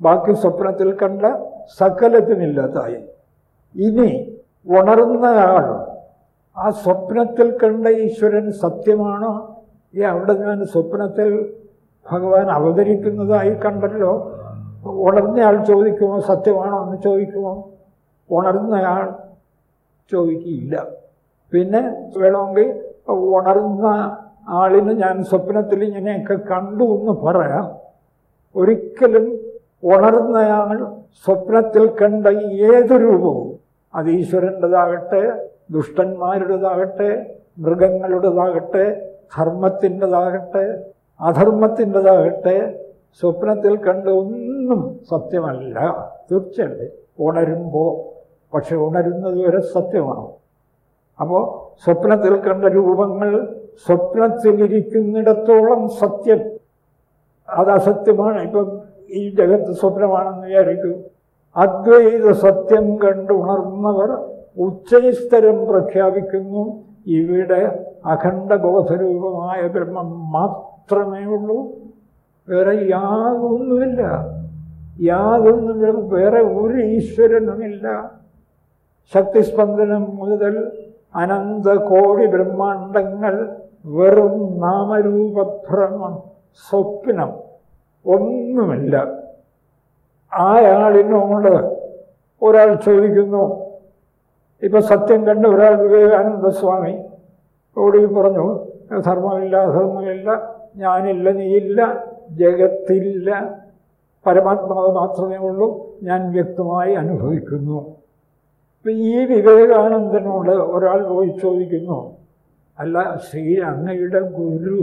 ബാക്കി സ്വപ്നത്തിൽ കണ്ട സകലത്തിനില്ലാതായി ഇനി ഉണർന്നയാൾ ആ സ്വപ്നത്തിൽ കണ്ട ഈശ്വരൻ സത്യമാണോ? ഈ അവിടെ ഞാൻ സ്വപ്നത്തിൽ ഭഗവാൻ അവതരിക്കുന്നതായി കണ്ടല്ലോ. ഉണർന്നയാൾ ചോദിക്കുമോ സത്യമാണോ? എന്ന് ചോദിക്കുമോ? ഉണർന്നയാൾ ചോദിക്കില്ല പിന്നെ വേണമെങ്കിൽ ഉണർന്ന ആളിന് ഞാൻ സ്വപ്നത്തിൽ ഇങ്ങനെയൊക്കെ കണ്ടു എന്ന് പറയാം. ഒരിക്കലും ഉണർന്നയാൾ സ്വപ്നത്തിൽ കണ്ട ഏത് രൂപവും അത് ഈശ്വരന്റെതാകട്ടെ ദുഷ്ടന്മാരുടേതാകട്ടെ മൃഗങ്ങളുടേതാകട്ടെ ധർമ്മത്തിന്റെതാകട്ടെ അധർമ്മത്തിന്റെതാകട്ടെ സ്വപ്നത്തിൽ കണ്ട ഒന്നും സത്യമല്ല. തീർച്ചയല്ലേ? ഉണരുമ്പോൾ പക്ഷെ ഉണരുന്നത് വരെ സത്യമാണ്. അപ്പോൾ സ്വപ്നത്തിൽ കണ്ട രൂപങ്ങൾ സ്വപ്നത്തിലിരിക്കുന്നിടത്തോളം സത്യം. അത് അസത്യമാണ് ഇപ്പം ഈ ജഗത്ത് സ്വപ്നമാണെന്ന് വിചാരിക്കും. അദ്വൈത സത്യം കണ്ട് ഉണർന്നവർ ഉച്ചസ്ഥരം പ്രഖ്യാപിക്കുന്നു ഇവിടെ അഖണ്ഡബോധരൂപമായ ബ്രഹ്മം മാത്രമേ ഉള്ളൂ. വേറെ യാതൊന്നുമില്ല. യാതൊന്നും വേറെ ഒരു ഈശ്വരനുമില്ല. ശക്തിസ്പന്ദനം മുതൽ അനന്ത കോടി ബ്രഹ്മാണ്ടങ്ങൾ വെറും നാമരൂപഭ്രമം സ്വപ്നം ഒന്നുമില്ല. ആയാളിനോട് ഒരാൾ ചോദിക്കുന്നു ഇപ്പൊ സത്യം കണ്ട ഒരാൾ വിവേകാനന്ദ സ്വാമി ഓടി പറഞ്ഞു ധർമ്മമില്ല അധർമ്മമില്ല ഞാനില്ല നീയില്ല ജഗത്തില്ല പരമാത്മാവ് മാത്രമേ ഉള്ളൂ ഞാൻ വ്യക്തമായി അനുഭവിക്കുന്നു. ഇപ്പം ഈ വിവേകാനന്ദനോട് ഒരാൾ പോയി ചോദിക്കുന്നു അല്ല ശ്രീ അങ്ങയുടെ ഗുരു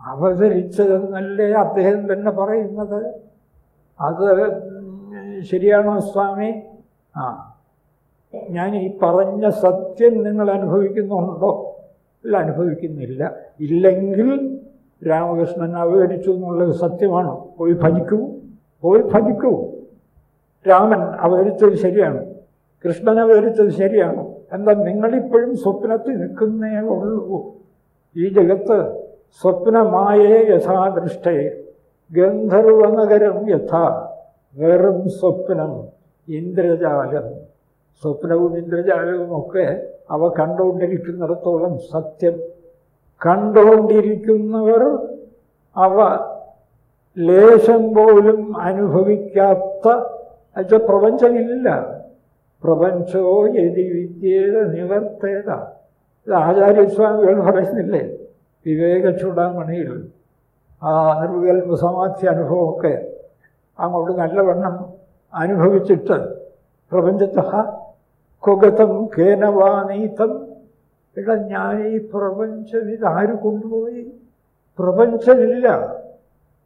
അവതരിച്ചതെന്നല്ലേ അദ്ദേഹം തന്നെ പറയുന്നത്? അത് ശരിയാണോ സ്വാമി? ആ ഞാൻ ഈ പറഞ്ഞ സത്യം നിങ്ങൾ അനുഭവിക്കുന്നുണ്ടോ? അല്ല അനുഭവിക്കുന്നില്ല. ഇല്ലെങ്കിൽ രാമകൃഷ്ണൻ അവതരിച്ചു എന്നുള്ളത് സത്യമാണ്? പോയി ഭജിക്കൂ. പോയി ഭജിക്കൂ. രാമൻ അവതരിച്ചത് ശരിയാണ്. കൃഷ്ണൻ അവതരിച്ചത് ശരിയാണ്. എന്താ നിങ്ങളിപ്പോഴും സ്വപ്നത്തിൽ നിൽക്കുന്നേ ഉള്ളൂ. ഈ ജഗത്ത് സ്വപ്നമായേ യഥാദൃഷ്ടേ. ഗന്ധർവനഗരം യഥാ. വെറും സ്വപ്നം ഇന്ദ്രജാലം. സ്വപ്നവും ഇന്ദ്രജാലവും ഒക്കെ അവ കണ്ടുകൊണ്ടിരിക്കുന്നിടത്തോളം സത്യം. കണ്ടുകൊണ്ടിരിക്കുന്നവർ അവ ലേശം പോലും അനുഭവിക്കാത്ത അത് പ്രപഞ്ചമില്ല. പ്രപഞ്ചോ യതി വിദ്യേത നിവർത്തേത. ഇത് ആചാര്യസ്വാമികൾ പറയുന്നില്ലേ? വിവേക ചൂടാമണിയിൽ ആ നിർവികൽപ്പ സമാധി അനുഭവമൊക്കെ അങ്ങോട്ട് നല്ലവണ്ണം അനുഭവിച്ചിട്ട് പ്രപഞ്ചത്ത കുഗതം കേനവാനീതം ഇട ഞാൻ ഈ പ്രപഞ്ചം ഇതാര് കൊണ്ടുപോയി പ്രപഞ്ചമില്ല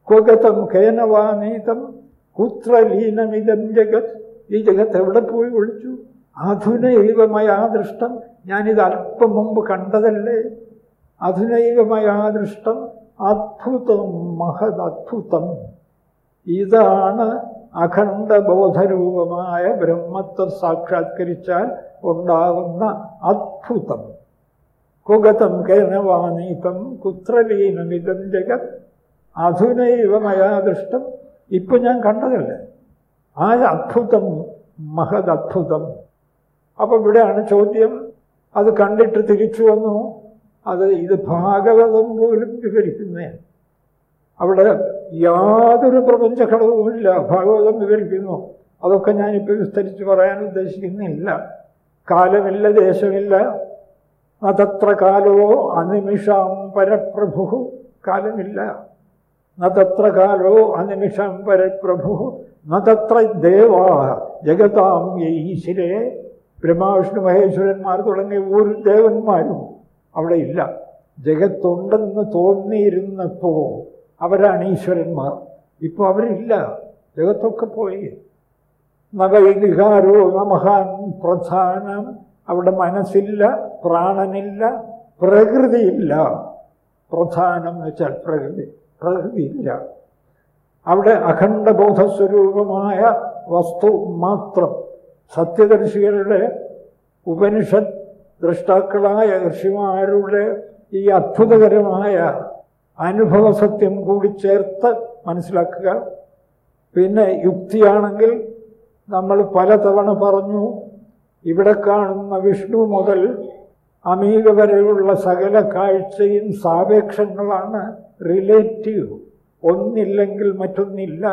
കൊകതം കേനവാനീതം കുത്രലീനമിതം ജഗത്. ഈ ജഗത്ത് എവിടെ പോയി ഒളിച്ചു? അധുനൈവമയാ ദൃഷ്ടം ഞാനിത് അല്പം മുമ്പ് കണ്ടതല്ലേ? അധുനൈവമയാ ദൃഷ്ടം അത്ഭുതം മഹദത്ഭുതം. ഇതാണ് അഖണ്ഡബോധരൂപമായ ബ്രഹ്മത്തെ സാക്ഷാത്കരിച്ചാൽ ഉണ്ടാകുന്ന അത്ഭുതം. കുഗതം കേനവാനീതം കുത്രലീനമിതം ജഗത്. അധുനൈവമയാ ദൃഷ്ടം. ഇപ്പം ഞാൻ കണ്ടതല്ലേ? ആ അത്ഭുതം മഹദത്ഭുതം അപ്പം ഇവിടെയാണ് ചോദ്യം. അത് കണ്ടിട്ട് തിരിച്ചു വന്നു. അത് ഇത് ഭാഗവതം പോലും വിവരിക്കുന്നേ അവിടെ യാതൊരു പ്രപഞ്ച ഘടകവുമില്ല ഭാഗവതം വിവരിക്കുന്നു. അതൊക്കെ ഞാനിപ്പോൾ വിസ്തരിച്ച് പറയാൻ ഉദ്ദേശിക്കുന്നില്ല. കാലമില്ല ദേശമില്ല. നതത്ര കാലോ അനിമിഷാം പരപ്രഭു കാലമില്ല. നതത്ര കാലോ അനിമിഷാം പരപ്രഭു നതത്ര ദേവാ ജഗതാം ഈശ്വരെ ബ്രഹ്മാവിഷ്ണു മഹേശ്വരന്മാർ തുടങ്ങിയ ഒരു ദേവന്മാരും അവിടെ ഇല്ല. ജഗത്തുണ്ടെന്ന് തോന്നിയിരുന്നപ്പോൾ അവരാണ് ഈശ്വരന്മാർ. ഇപ്പോൾ അവരില്ല. ജഗത്തൊക്കെ പോയി. നവൈകാരോ നമഹാൻ പ്രധാനം. അവിടെ മനസ്സില്ല പ്രാണനില്ല പ്രകൃതിയില്ല. പ്രധാനം എന്ന് വെച്ചാൽ പ്രകൃതി. പ്രകൃതിയില്ല. അവിടെ അഖണ്ഡബോധസ്വരൂപമായ വസ്തു മാത്രം. സത്യദർശികളുടെ ഉപനിഷത്ത് ദ്രഷ്ടാക്കളായ ഋഷിമാരുടെ ഈ അത്ഭുതകരമായ അനുഭവ സത്യം കൂടി ചേർത്ത് മനസ്സിലാക്കുക. പിന്നെ യുക്തിയാണെങ്കിൽ നമ്മൾ പലതവണ പറഞ്ഞു ഇവിടെ കാണുന്ന വിഷ്ണു മുതൽ അമീക വരെയുള്ള സകല കാഴ്ചയും സാപേക്ഷങ്ങളാണ്. റിലേറ്റീവ് ഒന്നില്ലെങ്കിൽ മറ്റൊന്നില്ല.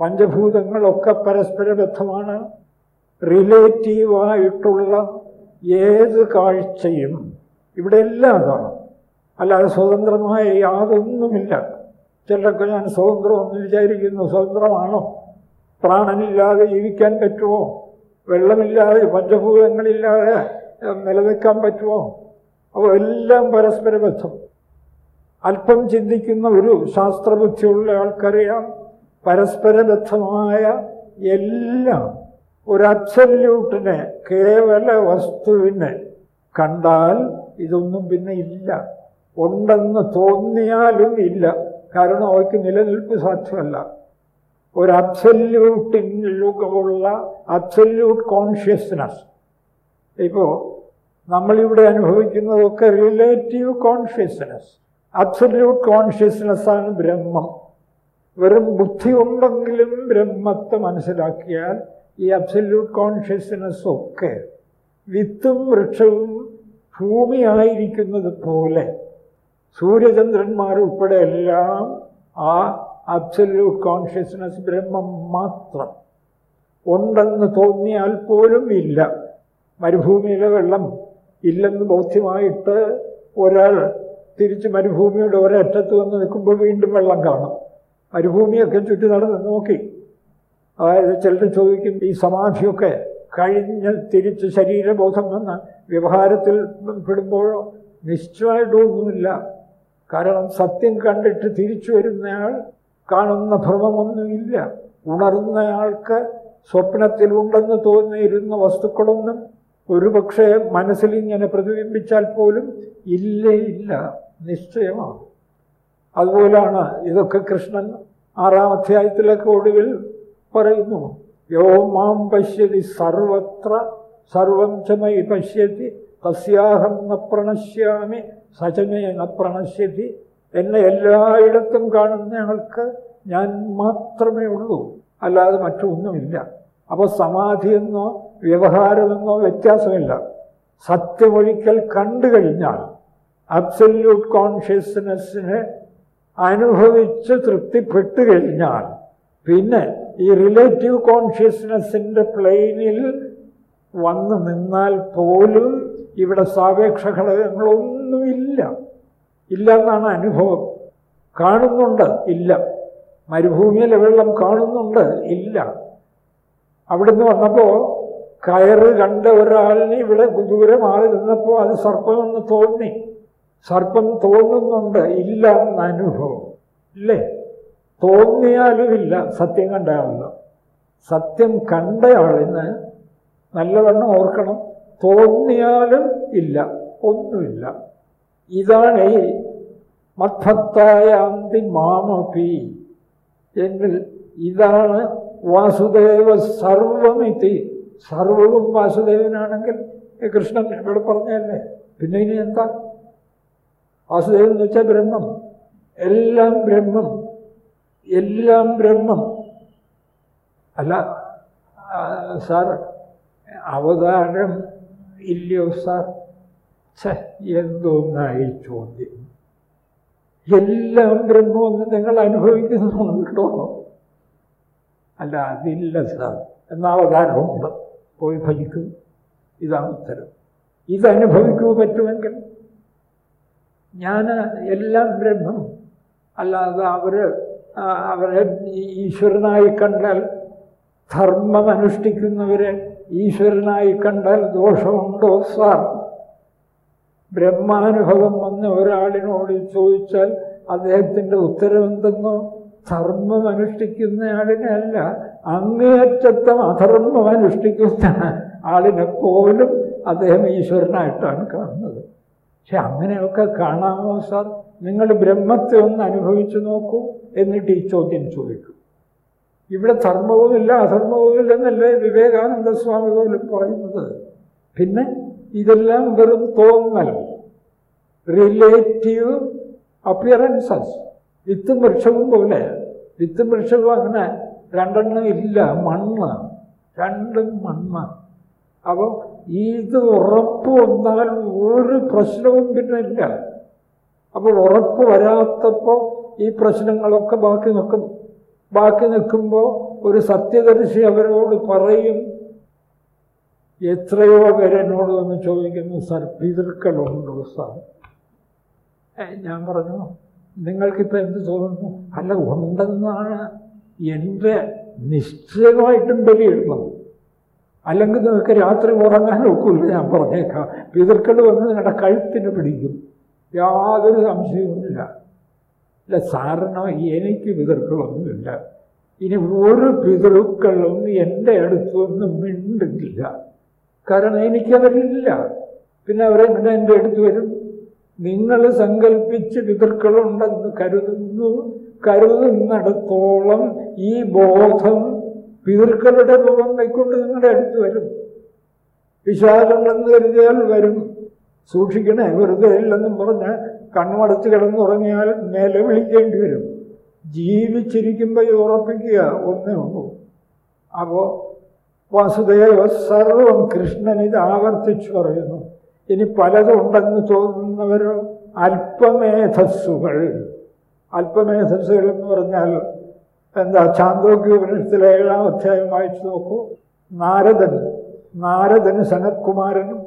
പഞ്ചഭൂതങ്ങളൊക്കെ പരസ്പരബദ്ധമാണ് റിലേറ്റീവായിട്ടുള്ള ഏത് കാഴ്ചയും ഇവിടെ എല്ലാം അതാണ് അല്ലാതെ സ്വതന്ത്രമായ യാതൊന്നുമില്ല. ചിലരൊക്കെ ഞാൻ സ്വതന്ത്രമെന്ന് വിചാരിക്കുന്നു. സ്വതന്ത്രമാണോ? പ്രാണനില്ലാതെ ജീവിക്കാൻ പറ്റുമോ? വെള്ളമില്ലാതെ പഞ്ചഭൂതങ്ങളില്ലാതെ നിലനിൽക്കാൻ പറ്റുമോ? അപ്പോൾ എല്ലാം പരസ്പര ബന്ധം. അല്പം ചിന്തിക്കുന്ന ഒരു ശാസ്ത്രബുദ്ധിയുള്ള ആൾക്കറിയാം പരസ്പരബദ്ധമായ എല്ലാം. ഒരു അബ്സല്യൂട്ടിനെ കേവല വസ്തുവിനെ കണ്ടാൽ ഇതൊന്നും പിന്നെ ഇല്ല. ഉണ്ടെന്ന് തോന്നിയാലും ഇല്ല. കാരണം അവയ്ക്ക് നിലനിൽപ്പ് സാധ്യമല്ല. ഒരു അബ്സല്യൂട്ടിലുള്ള അബ്സല്യൂട്ട് കോൺഷ്യസ്നസ് ഇപ്പോൾ നമ്മളിവിടെ അനുഭവിക്കുന്നതൊക്കെ റിലേറ്റീവ് കോൺഷ്യസ്നസ് അബ്സല്യൂട്ട് കോൺഷ്യസ്നസ്സാണ് ബ്രഹ്മം. വെറും ബുദ്ധി ഉണ്ടെങ്കിലും ബ്രഹ്മത്തെ മനസ്സിലാക്കിയാൽ ഈ അബ്സല്യൂട്ട് കോൺഷ്യസ്നസ് ഒക്കെ വിത്തും വൃക്ഷവും ഭൂമിയായിരിക്കുന്നത് പോലെ സൂര്യചന്ദ്രന്മാർ ഉൾപ്പെടെ എല്ലാം ആ അബ്സല്യൂട്ട് കോൺഷ്യസ്നസ് ബ്രഹ്മം മാത്രം. ഉണ്ടെന്ന് തോന്നിയാൽ പോലും ഇല്ല. മരുഭൂമിയിലെ വെള്ളം ഇല്ലെന്ന് ബോധ്യമായിട്ട് ഒരാൾ തിരിച്ച് മരുഭൂമിയുടെ ഒരറ്റത്ത് വന്ന് നിൽക്കുമ്പോൾ വീണ്ടും വെള്ളം കാണും. മരുഭൂമിയൊക്കെ ചുറ്റി നടന്ന് നോക്കി. അതായത് ചിലർ ചോദിക്കും ഈ സമാധിയൊക്കെ കഴിഞ്ഞ് തിരിച്ച് ശരീരബോധം വന്ന് വ്യവഹാരത്തിൽ പെടുമ്പോഴോ? നിശ്ചയമായിട്ടും ഒന്നുമില്ല. കാരണം സത്യം കണ്ടിട്ട് തിരിച്ചു വരുന്നയാൾ കാണുന്ന ഭ്രമമൊന്നുമില്ല. ഉണർന്നയാൾക്ക് സ്വപ്നത്തിലുണ്ടെന്ന് തോന്നിയിരുന്ന വസ്തുക്കളൊന്നും ഒരുപക്ഷെ മനസ്സിൽ ഇങ്ങനെ പ്രതിബിംബിച്ചാൽ പോലും ഇല്ലേ ഇല്ല. നിശ്ചയമാണ്. അതുപോലാണ് ഇതൊക്കെ കൃഷ്ണൻ ആറാം അധ്യായത്തിലൊക്കെ ഒടുവിൽ പറയുന്നു. യോ മാം പശ്യതി സർവത്ര സർവം ചമൈ പശ്യതി തസ്യാഹം ന പ്രണശ്യാമി സചമേ ന പ്രണശ്യതി. എന്നെ എല്ലായിടത്തും കാണുന്നയാൾക്ക് ഞാൻ മാത്രമേ ഉള്ളൂ. അല്ലാതെ മറ്റൊന്നുമില്ല. അപ്പോൾ സമാധിയെന്നോ വ്യവഹാരമെന്നോ വ്യത്യാസമില്ല. സത്യമൊരിക്കൽ കണ്ടു കഴിഞ്ഞാൽ അബ്സല്യൂട്ട് കോൺഷ്യസ്നെസ്സിനെ അനുഭവിച്ച് തൃപ്തിപ്പെട്ടു കഴിഞ്ഞാൽ പിന്നെ ഈ റിലേറ്റീവ് കോൺഷ്യസ്നെസ്സിന്റെ പ്ലെയിനിൽ വന്ന് നിന്നാൽ പോലും ഇവിടെ സാപേക്ഷ ഘടകങ്ങളൊന്നുമില്ല ഇല്ല എന്നാണ് അനുഭവം. കാണുന്നുണ്ട് ഇല്ല. മരുഭൂമിയിലെ വെള്ളം കാണുന്നുണ്ട് ഇല്ല. അവിടുന്ന് വന്നപ്പോൾ കയറ് കണ്ട ഒരാളിന് ഇവിടെ ദൂരെ മാറി നിന്നപ്പോൾ അത് സർപ്പമെന്ന് തോന്നി. സർപ്പം തോന്നുന്നുണ്ട് ഇല്ല എന്ന അനുഭവം. ഇല്ലേ? തോന്നിയാലും ഇല്ല സത്യം കണ്ടാവുന്ന സത്യം കണ്ടയാളിന് നല്ലവണ്ണം ഓർക്കണം. തോന്നിയാലും ഇല്ല ഒന്നുമില്ല. ഇതാണ് ഈ മത്ഭക്തായാന്തി മാമപി എങ്കിൽ ഇതാണ് വാസുദേവ സർവമിതി. സർവവും വാസുദേവനാണെങ്കിൽ കൃഷ്ണൻ ഇവിടെ പറഞ്ഞല്ലേ പിന്നെ ഇനി എന്താ? വാസുദേവൻ എന്ന് വെച്ചാൽ ബ്രഹ്മം. എല്ലാം ബ്രഹ്മം. എല്ലാം ബ്രഹ്മം. അല്ല സാർ അവതാരം ഇല്ലയോ ഛ എന്തോന്നായി ചോദ്യം. എല്ലാം ബ്രഹ്മമെന്ന് നിങ്ങൾ അനുഭവിക്കുന്നുണ്ടോ? അല്ല അതില്ല സാർ. എന്ന അവതാരമുണ്ട് പോയി ഭജിക്കൂ. ഇതാണ് ഉത്തരം. ഇതനുഭവിക്കൂ പറ്റുമെങ്കിൽ. ഞാൻ എല്ലാം ബ്രഹ്മം. അല്ലാതെ അവർ അവരെ ഈശ്വരനായി കണ്ടാൽ ധർമ്മം അനുഷ്ഠിക്കുന്നവരെ ഈശ്വരനായി കണ്ടാൽ ദോഷമുണ്ടോ സാർ? ബ്രഹ്മാനുഭവം വന്ന ഒരാളിനോട് ചോദിച്ചാൽ അദ്ദേഹത്തിന്റെ ഉത്തരം എന്തെന്നോ ധർമ്മം അനുഷ്ഠിക്കുന്നയാളിനല്ല അങ്ങേയറ്റത്തം അധർമ്മം അനുഷ്ഠിക്കുന്ന ആളിനെ പോലും അദ്ദേഹം ഈശ്വരനായിട്ടാണ് കാണുന്നത്. പക്ഷെ അങ്ങനെയൊക്കെ കാണാമോ സാർ? നിങ്ങൾ ബ്രഹ്മത്തെ ഒന്ന് അനുഭവിച്ചു നോക്കൂ എന്നിട്ട് ഈ ചോദ്യം ചോദിക്കും. ഇവിടെ ധർമ്മവുമില്ല അധർമ്മവുമില്ല എന്നല്ലേ വിവേകാനന്ദ സ്വാമി പോലും പറയുന്നത്. പിന്നെ ഇതെല്ലാം വെറും തോന്നൽ. റിലേറ്റീവ് അപ്പിയറൻസസ് വിത്തും വൃക്ഷവും പോലെ. വിത്തും വൃക്ഷവും അങ്ങനെ രണ്ടെണ്ണം ഇല്ല മണ്ണ്. രണ്ടും മണ്ണ്. അപ്പോൾ ഇത് ഉറപ്പ് വന്നാൽ ഒരു പ്രശ്നവും പിന്നെ ഇല്ല. അപ്പോൾ ഉറപ്പ് വരാത്തപ്പോൾ ഈ പ്രശ്നങ്ങളൊക്കെ ബാക്കി നിൽക്കും. ബാക്കി നിൽക്കുമ്പോൾ ഒരു സത്യദർശി അവരോട് പറയും എത്രയോ പേരെന്നോട് വന്ന് ചോദിക്കുന്നു സാർ? പിതൃക്കളുണ്ടോ സാർ ഞാൻ പറഞ്ഞു നിങ്ങൾക്കിപ്പോൾ എന്ത് തോന്നുന്നു? അല്ല ഉണ്ടെന്നാണ് എന്റെ നിശ്ചയമായിട്ടും ബലിയിടുന്നത്. അല്ലെങ്കിൽ നിങ്ങൾക്ക് രാത്രി ഉറങ്ങാൻ ഒക്കില്ല ഞാൻ പറഞ്ഞേക്കാം. പിതൃക്കൾ വന്ന് നിങ്ങളുടെ കഴുത്തിന് പിടിക്കും. യാതൊരു സംശയവുമില്ല. ഇല്ല സാറിനോ എനിക്ക് പിതൃക്കളൊന്നുമില്ല. ഇനി ഒരു പിതൃക്കളും എന്റെ അടുത്തൊന്നും മിണ്ടില്ല. കാരണം എനിക്കവരില്ല പിന്നെ അവരെങ്ങനെ എന്റെ അടുത്ത് വരും. നിങ്ങൾ സങ്കല്പിച്ച് പിതൃക്കളുണ്ടെന്ന് കരുതുന്നു. കരുതുന്നിടത്തോളം ഈ ബോധം പിതൃക്കളുടെ രൂപം കൈക്കൊണ്ട് നിങ്ങളുടെ അടുത്ത് വരും. വിശാലുണ്ടെന്ന് കരുതിയാൽ വരും. സൂക്ഷിക്കണേ വെറുതെ ഇല്ലെന്നും പറഞ്ഞ് കണ്ണുമടച്ച് കിടന്നുറങ്ങിയാൽ മേലെ വിളിക്കേണ്ടി വരും. ജീവിച്ചിരിക്കുമ്പോൾ ഉറപ്പിക്കുക ഒന്നേ ഉള്ളൂ. അപ്പോൾ വാസുദേവ സർവം കൃഷ്ണൻ ഇത് ആവർത്തിച്ചു പറയുന്നു. ഇനി പലതുണ്ടെന്ന് തോന്നുന്നവരോ അല്പമേധസ്സുകൾ. അല്പമേധസ്സുകൾ എന്ന് പറഞ്ഞാൽ എന്താ ചാന്തോക്യോപനിഷത്തിലെ ഏഴാം അധ്യായം വായിച്ചു നോക്കൂ. നാരദൻ നാരദന് സനത്കുമാരനും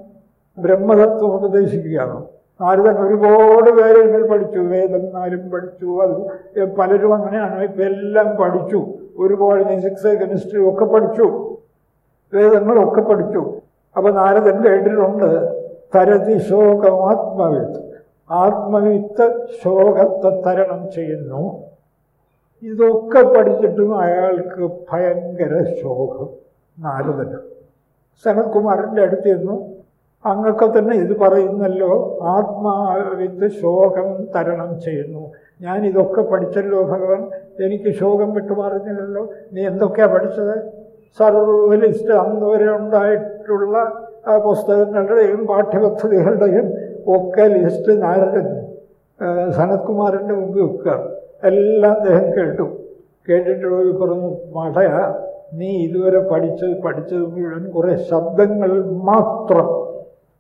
ബ്രഹ്മതത്വം ഉപദേശിക്കുകയാണ്. നാരദൻ ഒരുപാട് പേര് കാര്യങ്ങൾ പഠിച്ചു. വേദം നാലും പഠിച്ചു. അത് പലരും അങ്ങനെയാണ്. ഇപ്പം എല്ലാം പഠിച്ചു. ഒരുപാട് ഫിസിക്സ് കെമിസ്ട്രി ഒക്കെ പഠിച്ചു. വേദങ്ങളൊക്കെ പഠിച്ചു. അപ്പം നാരദൻ കേട്ടിട്ടുണ്ട് തരതി ശോകമാത്മവിത്ത് ആത്മവിത്ത്. ശോകത്തെ തരണം ചെയ്യുന്നു. ഇതൊക്കെ പഠിച്ചിട്ടും അയാൾക്ക് ഭയങ്കര ശോകം. നാരദന്. സനത്കുമാരന്റെ അടുത്ത് ചെന്നു. അങ്ങൊക്കെ തന്നെ ഇത് പറയുന്നല്ലോ ആത്മാവിത്ത് ശോകം തരണം ചെയ്യുന്നു. ഞാൻ ഇതൊക്കെ പഠിച്ചല്ലോ ഭഗവാൻ. എനിക്ക് ശോകം വിട്ടുമാറുന്നില്ലല്ലോ നീ എന്തൊക്കെയാണ് പഠിച്ചത്? സർവലിസ്റ്റ് അന്ന് വരെ ഉണ്ടായിട്ടുള്ള പുസ്തകങ്ങളുടെയും പാഠ്യപദ്ധതികളുടെയും ഒക്കെ ലിസ്റ്റ് നാരദൻ സനത്കുമാരന്റെ മുമ്പിൽ വെക്കുകയാണ് എല്ലാം അദ്ദേഹം കേട്ടു. കേട്ടിട്ട് പറഞ്ഞു മടയ നീ ഇതുവരെ പഠിച്ചത് പഠിച്ചത് മുഴുവൻ കുറേ ശബ്ദങ്ങൾ മാത്രം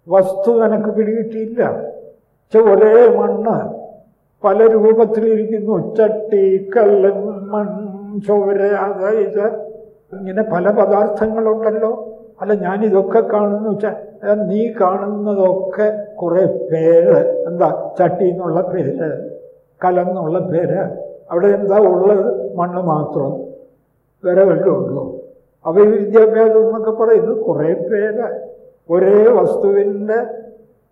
വസ്തു നിനക്ക് പിടികിട്ടിയില്ല. ഒരേ മണ്ണ് പല രൂപത്തിലിരിക്കുന്നു. ചട്ടി കല്ല് മൺ ചോര അതായത് ഇങ്ങനെ പല പദാർത്ഥങ്ങളുണ്ടല്ലോ. അല്ല ഞാനിതൊക്കെ കാണുന്നു. നീ കാണുന്നതൊക്കെ കുറേ പേര്. എന്താ? ചട്ടി എന്നുള്ള പേര് കലന്നുള്ള പേര്. അവിടെ എന്താ ഉള്ളത്? മണ്ണ് മാത്രം. വേറെ വല്ലതും ഈ വിദ്യാഭ്യാസം എന്നൊക്കെ പറയുന്നത് കുറേ പേര്. ഒരേ വസ്തുവിന്റെ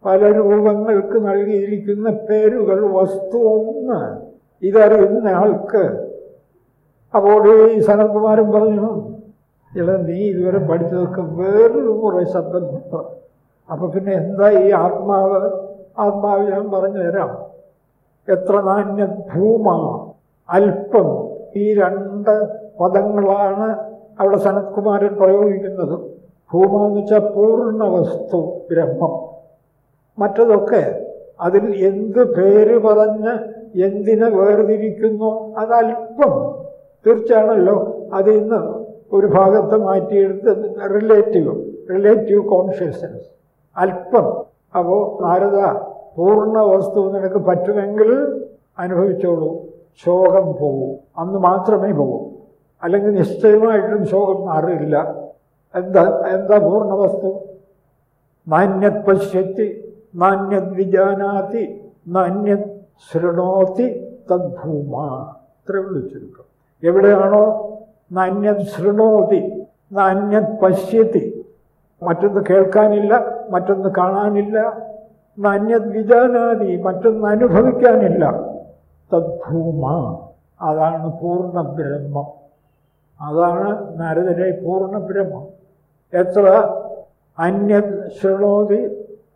പല രൂപങ്ങൾക്ക് നൽകിയിരിക്കുന്ന പേരുകൾ വസ്തു ഒന്ന്. ഇതറിയുന്ന ആൾക്ക്. അപ്പോൾ ഈ സനത്കുമാരൻ പറഞ്ഞു ഇള നീ ഇതുവരെ പഠിച്ചതൊക്കെ വേറൊരു കുറേ ശബ്ദം മാത്രം അപ്പം പിന്നെ എന്താ ഈ ആത്മാവ്? ആത്മാവ് ഞാൻ പറഞ്ഞു തരാം. എത്ര നാണ്യ ഭൂമ? അല്പം. ഈ രണ്ട് പദങ്ങളാണ് അവിടെ സനത്കുമാരൻ പ്രയോഗിക്കുന്നത്. ഭൂമ എന്ന് വെച്ചാൽ പൂർണ വസ്തു ബ്രഹ്മം. മറ്റതൊക്കെ അതിൽ എന്ത് പേര് പറഞ്ഞ് എന്തിനെ വേർതിരിക്കുന്നു അതല്പം തീർച്ചയാണല്ലോ അതിൽ നിന്ന് ഒരു ഭാഗത്ത് മാറ്റിയെടുത്ത് റിലേറ്റീവ് റിലേറ്റീവ് കോൺഷ്യസ്നസ് അല്പം അപ്പോൾ നാരദ പൂർണ വസ്തു നിനക്ക് പറ്റുമെങ്കിൽ അനുഭവിച്ചോളൂ. ശോകം പോകും അന്ന് മാത്രമേ പോകൂ അല്ലെങ്കിൽ നിശ്ചയമായിട്ടും ശോകം മാറില്ല. എന്താ എന്താ പൂർണ വസ്തു? നാന്യത് പശ്യത്തി നാന്യത് വിജാനാതി നാന്യത് ശൃണോത്തി തദ്ഭൂമ. ഇത്ര വിളിച്ചിരിക്കും ചുരുക്കം. എവിടെയാണോ നാന്യത് ശൃണോതി നാന്യത് പശ്യത്തി. മറ്റൊന്ന് കേൾക്കാനില്ല മറ്റൊന്ന് കാണാനില്ല. നാന്യത് വിജാനാതി മറ്റൊന്ന് അനുഭവിക്കാനില്ല. തദ്ഭൂമ. അതാണ് പൂർണ ബ്രഹ്മം. അതാണ് നാരദരെ പൂർണ ബ്രഹ്മം. എത്ര? അന്യ ശൃണോതി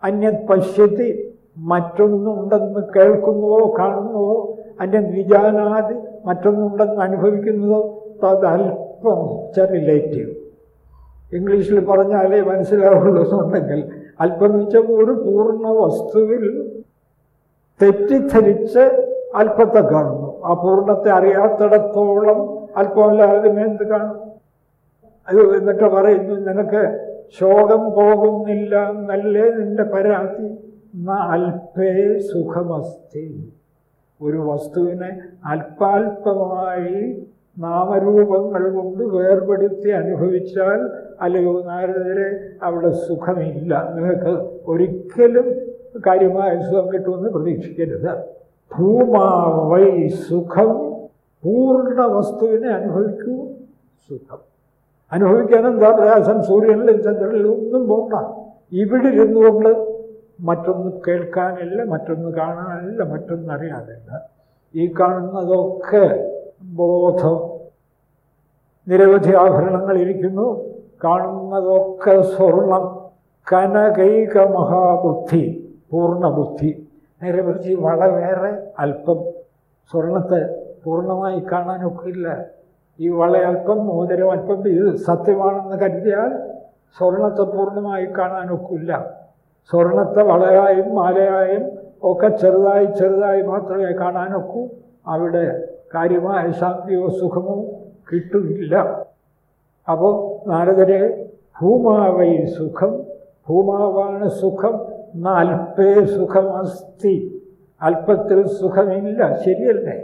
അന്യത് പശ്യത്തി മറ്റൊന്നുണ്ടെന്ന് കേൾക്കുന്നുവോ കാണുന്നുവോ? അന്യത് വിജാനാതി മറ്റൊന്നുണ്ടെന്ന് അനുഭവിക്കുന്നതോ തദല്പം ച റിലേറ്റീവ് ഇംഗ്ലീഷിൽ പറഞ്ഞാലേ മനസ്സിലാവുള്ളതുണ്ടെങ്കിൽ അല്പം വെച്ചാൽ ഒരു പൂർണ വസ്തുവിൽ തെറ്റിദ്ധരിച്ച് അല്പത്തെ കാണുന്നു. ആ പൂർണത്തെ അറിയാത്തിടത്തോളം അല്പമല്ലാതെ അതിനെന്ത് കാണും? അത് എന്നിട്ട് പറയുന്നു നിനക്ക് ശോകം പോകുന്നില്ല എന്നല്ലേ നിന്റെ പരാതി? അല്പേ സുഖമസ്തി. ഒരു വസ്തുവിനെ അല്പാൽപമായി നാമരൂപങ്ങൾ കൊണ്ട് വേർപെടുത്തി അനുഭവിച്ചാൽ അല്ലയോ നാരദരെ അവിടെ സുഖമില്ല. നിങ്ങൾക്ക് ഒരിക്കലും കാര്യമായ സുഖം കിട്ടുമെന്ന് പ്രതീക്ഷിക്കരുത്. ഭൂമാവൈ സുഖം. പൂർണ വസ്തുവിനെ അനുഭവിക്കൂ സുഖം. അനുഭവിക്കാൻ എന്താ പ്രയാസം? സൂര്യനിലും ചന്ദ്രനിലും ഒന്നും പോണ്ട. ഇവിടെ ഇരുന്നുകൊണ്ട് മറ്റൊന്ന് കേൾക്കാനല്ല മറ്റൊന്ന് കാണാനല്ല മറ്റൊന്ന് അറിയാനല്ല. ഈ കാണുന്നതൊക്കെ ബോധം നിരവധി ആഭരണങ്ങൾ ഇരിക്കുന്നു. കാണുന്നതൊക്കെ സ്വർണം കനകൈക മഹാബുദ്ധി പൂർണബുദ്ധി നേരെ കുറിച്ച് വളരെ അല്പം സ്വർണത്തെ പൂർണമായി കാണാനൊക്കില്ല. ഈ വളയൽപ്പം മോതിരം അല്പം ഇത് സത്യമാണെന്ന് കരുതിയാൽ സ്വർണത്തെ പൂർണമായി കാണാനൊക്കില്ല സ്വർണത്തെ വളയായും മാലയായും ഒക്കെ ചെറുതായി ചെറുതായി മാത്രമേ കാണാനൊക്കൂ അവിടെ കാര്യമായ ശാന്തിയോ സുഖമോ കിട്ടില്ല അപ്പോൾ നാരദരെ ഭൂമാവൈ സുഖം ഭൂമാവാണ് സുഖം എന്നാൽ അല്പേ സുഖമസ്തി. അല്പത്തിൽ സുഖമില്ല ശരിയല്ലേ?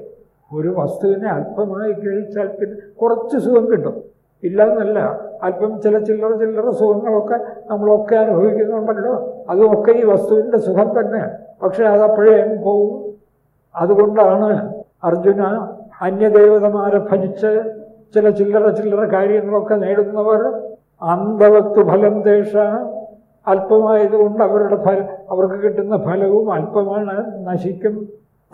ഒരു വസ്തുവിനെ അല്പമായി കഴിച്ചാൽ പിന്നെ കുറച്ച് സുഖം കിട്ടും. ഇല്ല എന്നല്ല അല്പം ചില ചില്ലറ ചില്ലറ സുഖങ്ങളൊക്കെ നമ്മളൊക്കെ അനുഭവിക്കുന്നുണ്ടല്ലോ അതുമൊക്കെ ഈ വസ്തുവിന്റെ സുഖം തന്നെ. പക്ഷെ അതപ്പോഴേ പോകും. അതുകൊണ്ടാണ് അർജുന അന്യദേവതമാരെ ഭജിച്ച് ചില ചില്ലറ ചില്ലറ കാര്യങ്ങളൊക്കെ നേടുന്നവർ അന്ധവത്തു ഫലം ദേശ അല്പമായതുകൊണ്ട് അവരുടെ ഫല അവർക്ക് കിട്ടുന്ന ഫലവും അല്പമാണ് നശിക്കും.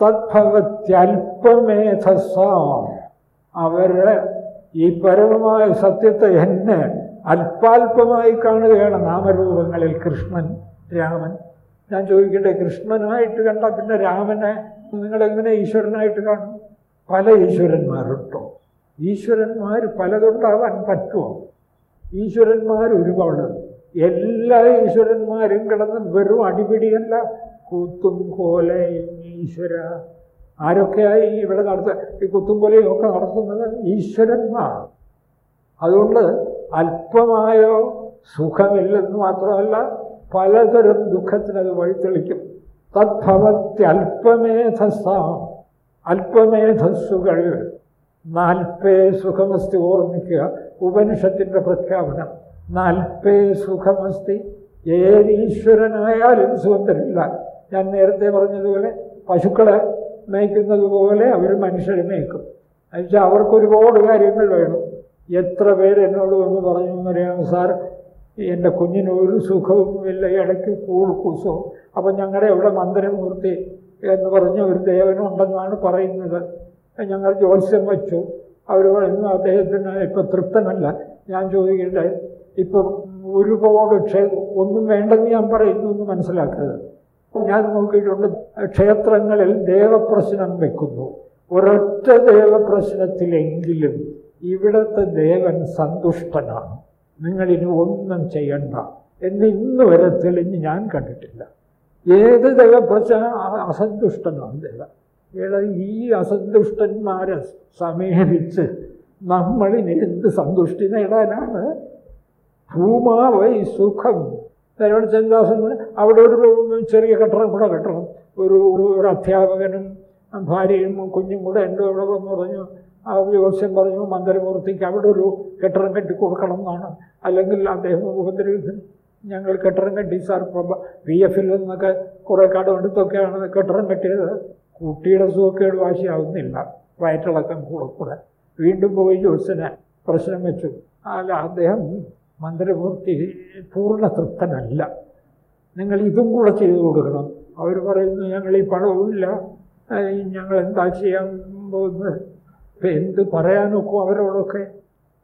തദ്ഭവത്യല്പമേധസാം അവരുടെ ഈ പരമമായ സത്യത്തെ എന്നെ അല്പാൽപമായി കാണുകയാണ് നാമരൂപങ്ങളിൽ കൃഷ്ണൻ രാമൻ. ഞാൻ ചോദിക്കട്ടെ കൃഷ്ണനായിട്ട് കണ്ട പിന്നെ രാമനെ നിങ്ങളെങ്ങനെ ഈശ്വരനായിട്ട് കാണും? പല ഈശ്വരന്മാരുണ്ടോ? ഈശ്വരന്മാർ പലതുണ്ടാവാൻ പറ്റുമോ? ഈശ്വരന്മാർ ഒരുപാട്. എല്ലാ ഈശ്വരന്മാരും കിടന്ന് വെറും അടിപിടിയല്ല. കൂത്തും കോലയും ഈശ്വര. ആരൊക്കെയായി ഇവിടെ നടത്ത ഈ കുത്തും കൊലയും ഒക്കെ നടത്തുന്നത് ഈശ്വരന്മാർ. അതുകൊണ്ട് അല്പമായോ സുഖമില്ലെന്ന് മാത്രമല്ല പലതരം ദുഃഖത്തിനത് വഴിതെളിക്കും. തദ്ഭവത്യല്പമേധസ്സാം അല്പമേധസ്സുകൾ. നാൽപ്പേ സുഖമസ്തി ഓർമ്മിക്കുക ഉപനിഷത്തിന്റെ പ്രഖ്യാപനം. നാൽപ്പേ സുഖമസ്തി. ഏത് ഈശ്വരനായാലും സുഖം തരില്ല ഞാൻ നേരത്തെ പറഞ്ഞതുപോലെ പശുക്കളെ മേയ്ക്കുന്നത് പോലെ അവർ മനുഷ്യരെ മേയ്ക്കും. എന്നുവെച്ചാൽ അവർക്കൊരുപാട് കാര്യങ്ങൾ വേണം. എത്ര പേര് എന്നോട് വന്ന് പറഞ്ഞു എന്നറിയാം സാർ? എന്റെ കുഞ്ഞിന് ഒരു സുഖവുമില്ല ഇടയ്ക്ക് കൂൾ കുസവും അപ്പം ഞങ്ങളുടെ ഇവിടെ മന്ദിരമൂർത്തി എന്ന് പറഞ്ഞ ഒരു ദേവനുണ്ടെന്നാണ് പറയുന്നത്. ഞങ്ങൾ ജ്യോത്സ്യം വെച്ചു. അവർ പറയുന്നു അദ്ദേഹത്തിന് ഇപ്പം തൃപ്തനല്ല. ഞാൻ ചോദിക്കട്ടെ ഇപ്പം ഒരുപാട് ക്ഷേ ഒന്നും വേണ്ടെന്ന് ഞാൻ പറയുന്നു എന്ന് മനസ്സിലാക്കരുത്. ഞാൻ നോക്കിയിട്ടുണ്ട് ക്ഷേത്രങ്ങളിൽ ദേവപ്രശ്നം വെക്കുന്നു. ഒരൊറ്റ ദേവപ്രശ്നത്തിലെങ്കിലും ഇവിടുത്തെ ദേവൻ സന്തുഷ്ടനാണ്. നിങ്ങളിനി ഒന്നും ചെയ്യണ്ട എന്ന് ഇന്ന് വരെ തെളിഞ്ഞ് ഞാൻ കണ്ടിട്ടില്ല. ഏത് ദേവപ്രശ്ന അസന്തുഷ്ടനാണ് ദേവൻ ഈ അസന്തുഷ്ടന്മാരെ സമീപിച്ച് നമ്മളിന് എന്ത് സന്തുഷ്ടി നേടാനാണ്? ഭൂമാവൈ സുഖം നേരോട് ചന്ദ്രാസൻ അവിടെ ഒരു ചെറിയ കെട്ടിടം കൂടെ കെട്ടണം. ഒരു ഒരു അധ്യാപകനും ഭാര്യയും കുഞ്ഞും കൂടെ എന്റെ ഇവിടെ വന്ന് പറഞ്ഞു. ആ ജോസ്യം പറഞ്ഞു മന്ദരമൂർത്തിക്ക് അവിടെ ഒരു കെട്ടിടം കെട്ടി കൊടുക്കണം എന്നാണ്. അല്ലെങ്കിൽ അദ്ദേഹം ഉപദ്രവിക്കും. ഞങ്ങൾ കെട്ടിടം കെട്ടി സാർ പി എഫിൽ നിന്നൊക്കെ കുറേ കടമെടുത്തൊക്കെയാണ് കെട്ടിടം കെട്ടിയത്. കുട്ടിയുടെ സുഖക്കേട് വാശിയാവുന്നില്ല. വയറ്റിളക്കം കൂടെ കൂടെ. വീണ്ടും പോയി ജോസിനെ പ്രശ്നം വെച്ചു. അല്ല അദ്ദേഹം മന്ത്രപൂർത്തി പൂർണ തൃപ്തനല്ല. നിങ്ങൾ ഇതും കൂടെ ചെയ്തു കൊടുക്കണം. അവർ പറയുന്നു ഞങ്ങൾ ഈ പണവുമില്ല. ഞങ്ങൾ എന്താ ചെയ്യാൻ പോകുന്നത്? ഇപ്പം എന്ത് പറയാനൊക്കെ അവരോടൊക്കെ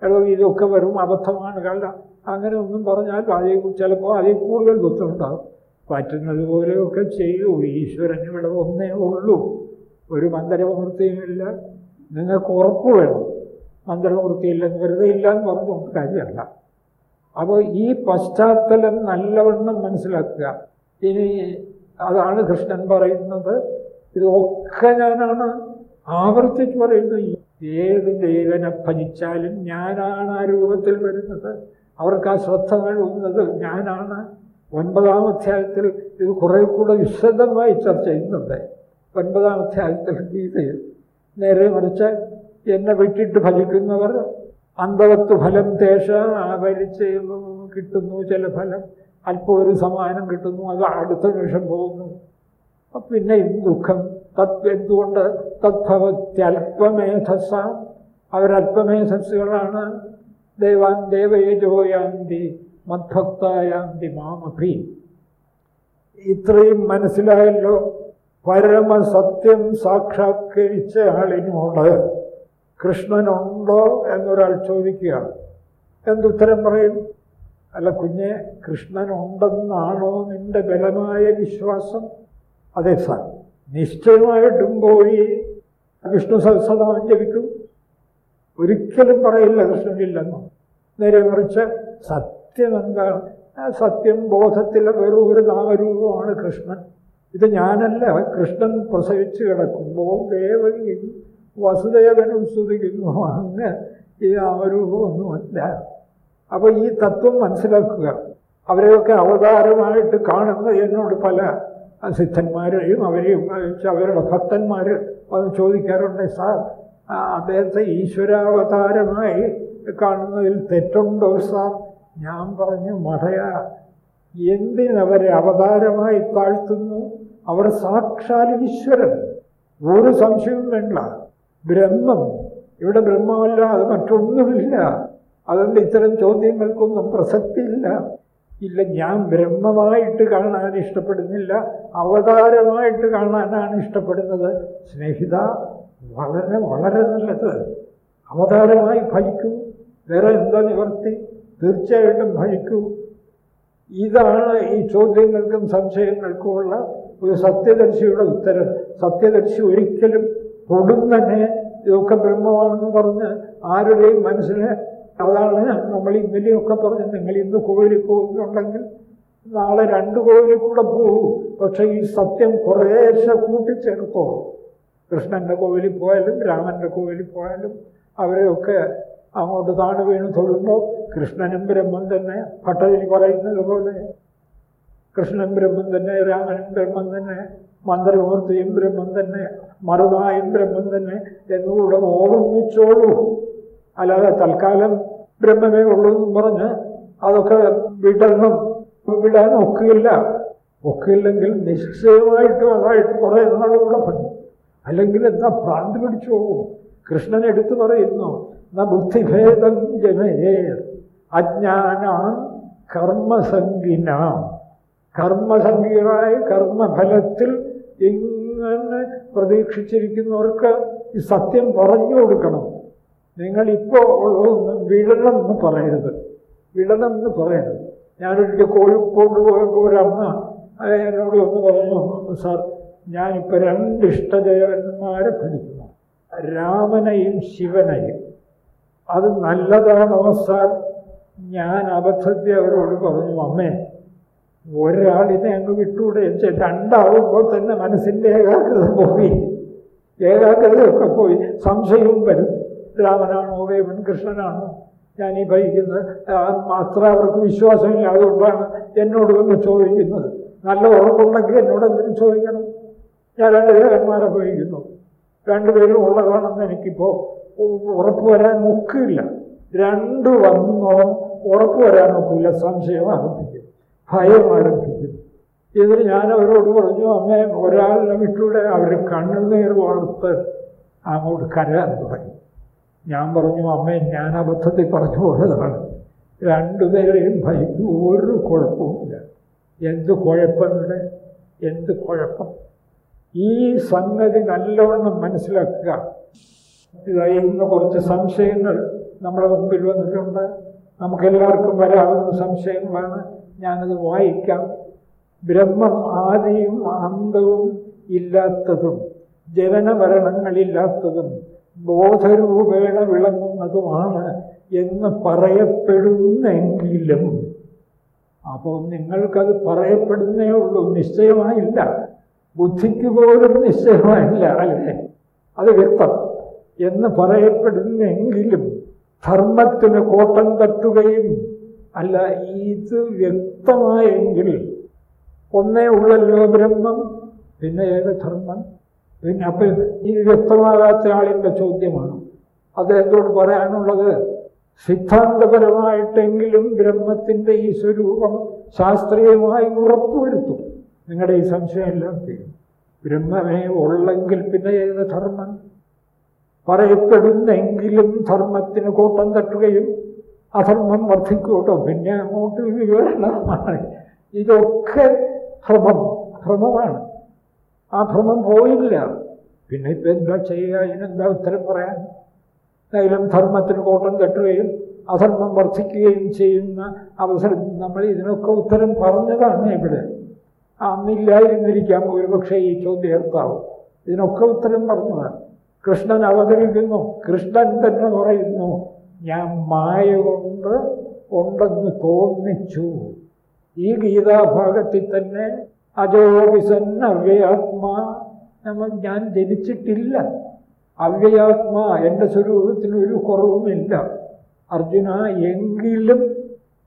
എടോ ഇതൊക്കെ വെറും അബദ്ധമാണ് കണ്ട അങ്ങനെ ഒന്നും പറഞ്ഞാൽ അതിൽ ചിലപ്പോൾ അതിൽ കൂടുതൽ ബുദ്ധിമുട്ടാകും. പറ്റുന്നത് പോലെയൊക്കെ ചെയ്യൂ. ഈശ്വരൻ ഇവിടെ ഒന്നേ ഉള്ളൂ. ഒരു മന്ദരമൂർത്തിയുമില്ല നിങ്ങൾക്ക് ഉറപ്പ് വേണം. മന്ദരമൂർത്തിയില്ലെന്ന് വെറുതെ ഇല്ല എന്ന് പറഞ്ഞുകൊണ്ട് കാര്യമല്ല. അപ്പോൾ ഈ പശ്ചാത്തലം നല്ലവണ്ണം മനസ്സിലാക്കുക. ഇനി അതാണ് കൃഷ്ണൻ പറയുന്നത്. ഇതൊക്കെ ഞാനാണ് ആവർത്തിച്ച് പറയുന്നത്. ഏത് ദേവനെ ഭജിച്ചാലും ഞാനാണ് ആ രൂപത്തിൽ വരുന്നത്. അവർക്ക് ആ ശ്രദ്ധ നൽകുന്നത് ഞാനാണ്. ഒൻപതാം അധ്യായത്തിൽ ഇത് കുറേ കൂടെ വിശദമായി ചർച്ച ചെയ്യുന്നുണ്ട്. ഒൻപതാം അധ്യായത്തിൽ ഗീതയിൽ നേരെ മറിച്ച് എന്നെ വിട്ടിട്ട് ഭജിക്കുന്നവർ അന്തവത്ത് ഫലം തേഷ ആവരിച്ച് കിട്ടുന്നു ചില ഫലം. അല്പം ഒരു സമാനം കിട്ടുന്നു അത് അടുത്ത നിമിഷം പോകുന്നു. പിന്നെ ദുഃഖം. തത് എന്തുകൊണ്ട് തദ്ഭവത്യല്പമേധസ അവരല്പമേധസ്സുകളാണ് ദേവാൻ ദേവയേജോയാന്തി മദ്ഭക്തായാന്തി മാമഭി. ഇത്രയും മനസ്സിലായല്ലോ പരമസത്യം സാക്ഷാത്കരിച്ച ആളിനോട്. കൃഷ്ണനുണ്ടോ എന്നൊരാൾ ചോദിക്കുക എന്തുത്തരം പറയും? അല്ല കുഞ്ഞെ കൃഷ്ണനുണ്ടെന്നാണോ നിന്റെ ബലമായ വിശ്വാസം? അതെ സാർ നിശ്ചയമായിട്ടും പോയി വിഷ്ണു സഹസ്രനാമം ജപിക്കും. ഒരിക്കലും പറയില്ല കൃഷ്ണനില്ലെന്നോ. നേരെ മറിച്ച് സത്യം എന്താണ് സത്യം ബോധത്തിലെ വെറും ഒരു നാമരൂപമാണ് കൃഷ്ണൻ. ഇത് ഞാനല്ല കൃഷ്ണൻ പ്രസവിച്ച് കിടക്കുമ്പോൾ ദേവകിയും വസുദേവനും സ്തുതിക്കുന്നു. അങ്ങ് ഈ നാമരൂപമൊന്നുമല്ല അപ്പോൾ ഈ തത്വം മനസ്സിലാക്കുക. അവരെയൊക്കെ അവതാരമായിട്ട് കാണുന്ന എന്നോട് പല സിദ്ധന്മാരെയും അവരെയും അവരുടെ ഭക്തന്മാർ വന്ന് ചോദിക്കാറുണ്ട് സാർ അദ്ദേഹത്തെ ഈശ്വരാവതാരമായി കാണുന്നതിൽ തെറ്റുണ്ടോ സാർ? ഞാൻ പറഞ്ഞു മടയ എന്തിനവരെ അവതാരമായി താഴ്ത്തുന്നു? അവർ സാക്ഷാൽ ഈശ്വരൻ. ഒരു സംശയവും വേണ്ട. ബ്രഹ്മം. ഇവിടെ ബ്രഹ്മമല്ല അത് മറ്റൊന്നുമില്ല. അതുകൊണ്ട് ഇത്തരം ചോദ്യങ്ങൾക്കൊന്നും പ്രസക്തിയില്ല. ഇല്ല ഞാൻ ബ്രഹ്മമായിട്ട് കാണാൻ ഇഷ്ടപ്പെടുന്നില്ല. അവതാരമായിട്ട് കാണാനാണ് ഇഷ്ടപ്പെടുന്നത്. സ്നേഹിത വളരെ വളരെ നല്ലത്. അവതാരമായി ഭജിക്കൂ. വേറെ എന്താ നിവർത്തി? തീർച്ചയായിട്ടും ഭജിക്കൂ. ഇതാണ് ഈ ചോദ്യങ്ങൾക്കും സംശയങ്ങൾക്കുമുള്ള ഒരു സത്യദർശിയുടെ ഉത്തരം. സത്യദർശി ഒരിക്കലും പൊടുന്നനെ ഇതൊക്കെ ബ്രഹ്മമാണെന്ന് പറഞ്ഞ് ആരുടെയും മനസ്സിന് അതാണ് നമ്മൾ ഇന്നലെയൊക്കെ പറഞ്ഞ് നിങ്ങൾ ഇന്ന് കോവിലിൽ പോകുന്നുണ്ടെങ്കിൽ നാളെ രണ്ട് കോവിലിൽ കൂടെ പോകും. പക്ഷേ ഈ സത്യം കുറേശ്ശെ കൂട്ടിച്ചേർത്തോ. കൃഷ്ണന്റെ കോവിലിൽ പോയാലും രാമന്റെ കോവിലിൽ പോയാലും അവരെയൊക്കെ അങ്ങോട്ട് താണു വീണ് തൊഴുമ്പോൾ കൃഷ്ണനും ബ്രഹ്മം തന്നെ ഭട്ടതിരി പറയുന്നത് പോലെ. കൃഷ്ണൻ ബ്രഹ്മം തന്നെ രാമനും ബ്രഹ്മം തന്നെ മന്ത്രമൂർത്തിയും ബ്രഹ്മം തന്നെ. മറുനായും ബ്രഹ്മം തന്നെ എന്നുകൂടെ ഓർമ്മിച്ചോളൂ അല്ലാതെ തൽക്കാലം ബ്രഹ്മമേ ഉള്ളൂ എന്ന് പറഞ്ഞ് അതൊക്കെ വിടണം. വിടാൻ ഒക്കില്ല. ഒക്കില്ലെങ്കിൽ നിശ്ചയമായിട്ടും അതായിട്ട് കുറേ നാളുകൂടെ പഠിക്കും അല്ലെങ്കിൽ എന്താ ഭ്രാന്തി പിടിച്ചു പോകും? കൃഷ്ണൻ എടുത്തു പറയുന്നു ന ബുദ്ധിഭേദം ജനയേ അജ്ഞാനാം കർമ്മസംഗിനാം. കർമ്മസംഗികളായ കർമ്മഫലത്തിൽ ഇങ്ങനെ പ്രതീക്ഷിച്ചിരിക്കുന്നവർക്ക് ഈ സത്യം പറഞ്ഞു കൊടുക്കണം. നിങ്ങളിപ്പോൾ ഉള്ളതൊന്നും വിടണം എന്ന് പറയരുത്. വിടണം എന്ന് പറയരുത്. ഞാനൊരിക്കൽ കോഴിക്കോട് പോയപ്പോൾ ഒരമ്മ എന്നോട് ഒന്ന് പറഞ്ഞു സാർ ഞാനിപ്പോൾ രണ്ട് ഇഷ്ടദേവന്മാരെ ഭരിക്കുന്നു. രാമനെയും ശിവനെയും. അത് നല്ലതാണോ സാർ? ഞാൻ അബദ്ധത്തെ അവരോട് പറഞ്ഞു അമ്മേ ഒരാളിനെ അങ്ങ് വിട്ടൂടെ വെച്ചാൽ രണ്ടാവുമ്പോൾ തന്നെ മനസ്സിന്റെ ഏകാഗ്രത പോയി. ഏകാഗ്രതയൊക്കെ പോയി. സംശയവും വരും. രാമനാണോ വേവൻ കൃഷ്ണനാണോ? ഞാൻ ഈ ഭരിക്കുന്നത് അത്ര അവർക്ക് വിശ്വാസമില്ല. അതുകൊണ്ടാണ് എന്നോട് വന്ന് ചോദിക്കുന്നത്. നല്ല ഉറപ്പുണ്ടെങ്കിൽ എന്നോട് എന്തിനും ചോദിക്കണം. ഞാൻ രണ്ട് ദേവന്മാരെ ഭരിക്കുന്നു. രണ്ടുപേരും ഉള്ളതാണെന്ന് എനിക്കിപ്പോൾ ഉറപ്പ് വരാൻ ഒക്കില്ല. രണ്ട് വന്നോ ഉറപ്പ് വരാൻ ഒക്കില്ല. സംശയം ആരംഭിക്കും ഭയം ആരംഭിക്കും ഇതിന് ഞാൻ അവരോട് പറഞ്ഞു അമ്മേ ഒരാളിനെ വിട്ടൂടെ അവർ കണ്ണുനീർ വളർത്ത് അങ്ങോട്ട് കരയാൻ തുടങ്ങി. ഞാൻ പറഞ്ഞു അമ്മേ ഞാൻ അബദ്ധത്തിൽ പറഞ്ഞു പോയതാണ്. രണ്ടുപേരെയും ഭയക്കും ഒരു കുഴപ്പവുമില്ല. എന്ത് കുഴപ്പമില്ല എന്ത് കുഴപ്പം? ഈ സംഗതി നല്ലവണ്ണം മനസ്സിലാക്കുക. ഇതായി ഇന്ന് കുറച്ച് സംശയങ്ങൾ നമ്മുടെ മുമ്പിൽ വന്നിട്ടുണ്ട്. നമുക്കെല്ലാവർക്കും വരാവുന്ന സംശയങ്ങളാണ്. ഞാനത് വായിക്കാം. ബ്രഹ്മം ആദിയും അന്തവും ഇല്ലാത്തതും ജനനമരണങ്ങളില്ലാത്തതും ബോധരൂപേണ വിളങ്ങുന്നതുമാണ് എന്ന് പറയപ്പെടുന്നെങ്കിലും. അപ്പോൾ നിങ്ങൾക്കത് പറയപ്പെടുന്നേ ഉള്ളൂ. നിശ്ചയമായില്ല. ബുദ്ധിക്ക് പോലും നിശ്ചയമായില്ല അല്ലേ? അത് വ്യക്തം. എന്ന് പറയപ്പെടുന്നെങ്കിലും ധർമ്മത്തിന് കോട്ടം തട്ടുകയും അല്ല ഇത് വ്യക്തമായെങ്കിൽ ഒന്നേ ഉള്ളല്ലോ ബ്രഹ്മം? പിന്നെ ഏത് ധർമ്മം? പിന്നെ അപ്പം ഇത് വ്യക്തമാകാത്ത ആളിന്റെ ചോദ്യമാണ്. അദ്ദേഹത്തോട് പറയാനുള്ളത് സിദ്ധാന്തപരമായിട്ടെങ്കിലും ബ്രഹ്മത്തിന്റെ ഈ സ്വരൂപം ശാസ്ത്രീയമായി ഉറപ്പുവരുത്തും. നിങ്ങളുടെ ഈ സംശയമെല്ലാം തീരും. ബ്രഹ്മമേ ഉള്ളെങ്കിൽ പിന്നെ ഏത് ധർമ്മം? പറയപ്പെടുന്നെങ്കിലും ധർമ്മത്തിന് കൂട്ടം തട്ടുകയും അധർമ്മം വർദ്ധിക്കൂട്ടോ? പിന്നെ അങ്ങോട്ട് വിവരണമാണ് ഇതൊക്കെ ഭ്രമം ഭ്രമമാണ് ആ ഭ്രമം പോയില്ല. പിന്നെ ഇപ്പം എന്താ ചെയ്യുക? ഇതിനെന്താ ഉത്തരം പറയാൻ? എന്തായാലും ധർമ്മത്തിന് കോട്ടം തട്ടുകയും അധർമ്മം വർദ്ധിക്കുകയും ചെയ്യുന്ന അവസരത്തിൽ നമ്മൾ ഇതിനൊക്കെ ഉത്തരം പറഞ്ഞതാണ് ഇവിടെ. അന്നില്ലായിരുന്നിരിക്കാം ഒരുപക്ഷെ ഈ ചോദ്യകർത്താവ് ഇതിനൊക്കെ ഉത്തരം പറഞ്ഞതാണ്. കൃഷ്ണൻ അവതരിക്കുന്നു. കൃഷ്ണൻ തന്നെ പറയുന്നു. ഞാൻ മായ കൊണ്ട് ഉണ്ടെന്ന് തോന്നിച്ചു. ഈ ഗീതാഭാഗത്തിൽ തന്നെ അജോപിസൻ അവ്യയാത്മാ നമ്മൾ ഞാൻ ജനിച്ചിട്ടില്ല. അവ്യയാത്മാ എന്റെ സ്വരൂപത്തിന് ഒരു കുറവുമില്ല. അർജുന എങ്കിലും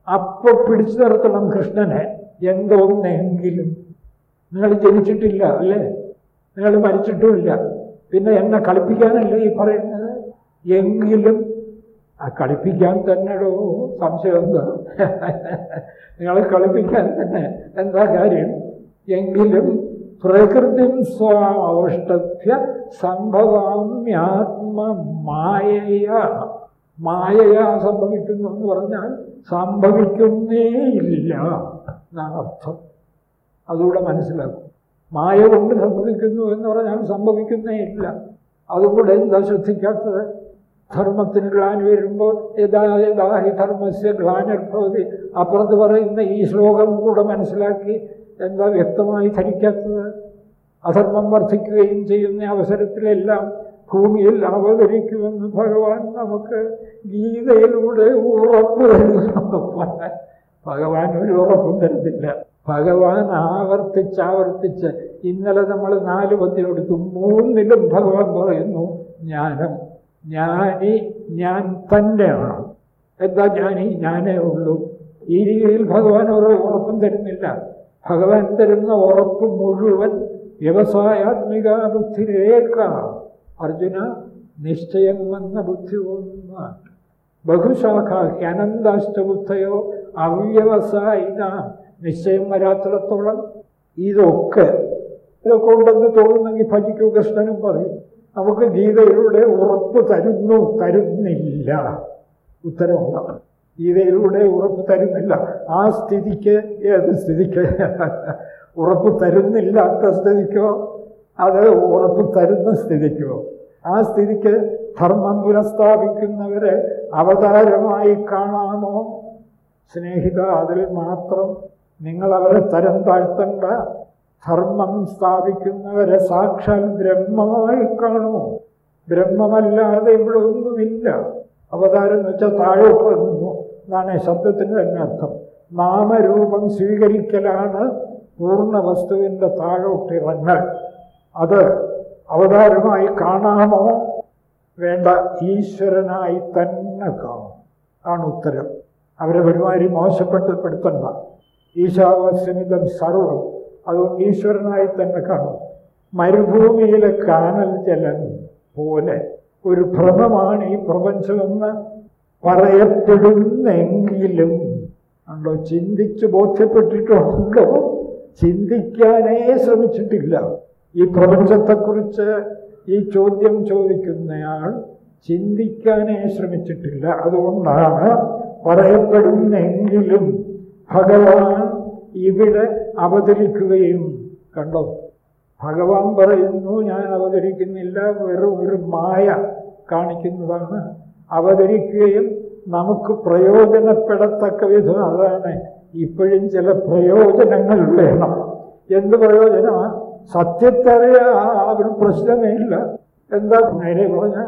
അപ്പോൾ പിടിച്ചു നിർത്തണം കൃഷ്ണനെ. എന്തോന്നെങ്കിലും. നിങ്ങൾ ജനിച്ചിട്ടില്ല അല്ലേ? നിങ്ങൾ മരിച്ചിട്ടുമില്ല. പിന്നെ എന്നെ കളിപ്പിക്കാനല്ലേ ഈ പറയുന്നത്? എങ്കിലും ആ കളിപ്പിക്കാൻ തന്നെടോ സംശയം എന്താ? നിങ്ങളെ കളിപ്പിക്കാൻ തന്നെ എന്താ കാര്യം? എങ്കിലും പ്രകൃതി സ്വാവഷ്ടഭ്യ സംഭവാമ്യാത്മ മായയ മായയാ സംഭവിക്കുന്നു എന്ന് പറഞ്ഞാൽ സംഭവിക്കുന്നേയില്ല എന്നാണ് അർത്ഥം. അതുകൂടെ മനസ്സിലാക്കും. മായ കൊണ്ട് സംഭവിക്കുന്നു എന്ന് പറഞ്ഞാൽ സംഭവിക്കുന്നേ ഇല്ല. അതുകൂടെ എന്താ ശ്രദ്ധിക്കാത്തത്? ധർമ്മത്തിന് ഗ്ലാനി വരുമ്പോൾ യഥാ യഥാ ഹി ധർമ്മസ്യ ഗ്ലാനിർഭവതി അപ്പുറത്ത് പറയുന്ന ഈ ശ്ലോകം കൂടെ മനസ്സിലാക്കി എന്താ വ്യക്തമായി ധരിക്കാത്തത്? അധർമ്മം വർദ്ധിക്കുകയും ചെയ്യുന്ന അവസരത്തിലെല്ലാം ഭൂമിയിൽ അവതരിക്കുമെന്ന് ഭഗവാൻ നമുക്ക് ഗീതയിലൂടെ ഉറപ്പ് ഭഗവാൻ ഒരു ഉറപ്പും തരുന്നില്ല ഭഗവാൻ ആവർത്തിച്ച് ആവർത്തിച്ച് ഇന്നലെ നമ്മൾ നാല് പദ്യം മൂന്നിലും ഭഗവാൻ പറയുന്നു ജ്ഞാനം ജ്ഞാനി ഞാൻ തന്നെയാണ്. എന്താ ജ്ഞാനി ഞാനേ ഉള്ളൂ. ഈ രീതിയിൽ ഭഗവാൻ ഒരു ഉറപ്പും തരുന്നില്ല. ഭഗവാൻ തരുന്ന ഉറപ്പ് മുഴുവൻ വ്യവസായാത്മിക ബുദ്ധിരേഖ അർജുന നിശ്ചയം വന്ന ബുദ്ധി ഒന്ന് ബഹുശാഖ അനന്താഷ്ടബുദ്ധയോ അവ്യവസായിക നിശ്ചയം വരാത്തിടത്തോളം ഇതൊക്കെ ഇതൊക്കെ ഉണ്ടെന്ന് തോന്നുന്നെങ്കിൽ ഭജിക്കൂ കൃഷ്ണനും പറയും. നമുക്ക് ഗീതയിലൂടെ ഉറപ്പ് തരുന്നു തരുന്നില്ല. ഉത്തരവുണ്ട്. ഗീതയിലൂടെ ഉറപ്പ് തരുന്നില്ല. ആ സ്ഥിതിക്ക് ഏത് സ്ഥിതിക്ക്? ഉറപ്പ് തരുന്നില്ലാത്ത സ്ഥിതിക്കോ? അത് ഉറപ്പ് തരുന്ന സ്ഥിതിക്കോ? ആ സ്ഥിതിക്ക് ധർമ്മം പുനഃസ്ഥാപിക്കുന്നവരെ അവതാരമായി കാണാമോ? സ്നേഹിത അതിൽ മാത്രം നിങ്ങളവരെ തരം താഴ്ത്തേണ്ട. ധർമ്മം സ്ഥാപിക്കുന്നവരെ സാക്ഷാൽ ബ്രഹ്മമായി കാണൂ. ബ്രഹ്മമല്ലാതെ ഇവിടെ ഒന്നുമില്ല അവതാരം എന്ന് വെച്ചാൽ താഴോട്ടിറങ്ങുന്നു. എന്നാണ് ശബ്ദത്തിന് തന്നെ അർത്ഥം. നാമരൂപം സ്വീകരിക്കലാണ് പൂർണ വസ്തുവിന്റെ താഴോട്ടിറങ്ങൽ. അത് അവതാരമായി കാണാമോ? വേണ്ട ഈശ്വരനായി തന്നെ കാണും. ആണ് ഉത്തരം. അവരെ ഒരുമാതിരി മോശപ്പെട്ടപ്പെടുത്തണ്ട ഈശാവാസ്യമിതം സർവം അതുകൊണ്ട് ഈശ്വരനായി തന്നെ കാണും. മരുഭൂമിയിലെ കാനൽ ജലം പോലെ ഒരു ഭ്രമമാണ് ഈ പ്രപഞ്ചമെന്ന് പറയപ്പെടുന്നെങ്കിലും. ഉണ്ടോ? ചിന്തിച്ച് ബോധ്യപ്പെട്ടിട്ടുണ്ടോ? ചിന്തിക്കാനേ ശ്രമിച്ചിട്ടില്ല. ഈ പ്രപഞ്ചത്തെക്കുറിച്ച് ഈ ചോദ്യം ചോദിക്കുന്നയാൾ ചിന്തിക്കാനേ ശ്രമിച്ചിട്ടില്ല. അതുകൊണ്ടാണ് പറയപ്പെടുന്നെങ്കിലും ഭഗവാൻ ഇവിടെ അവതരിക്കുകയും കണ്ടോ? ഭഗവാൻ പറയുന്നു ഞാൻ അവതരിക്കുന്നില്ല വെറും ഒരു മായ കാണിക്കുന്നതാണ്. അവതരിക്കുകയും നമുക്ക് പ്രയോജനപ്പെടത്തക്ക വിധം അതാണ്. ഇപ്പോഴും ചില പ്രയോജനങ്ങൾ വേണം. എന്ത് പ്രയോജനമാണ് സത്യത്തറിയ ഒരു പ്രശ്നമേ ഇല്ല. എന്താ? നേരെ പറഞ്ഞ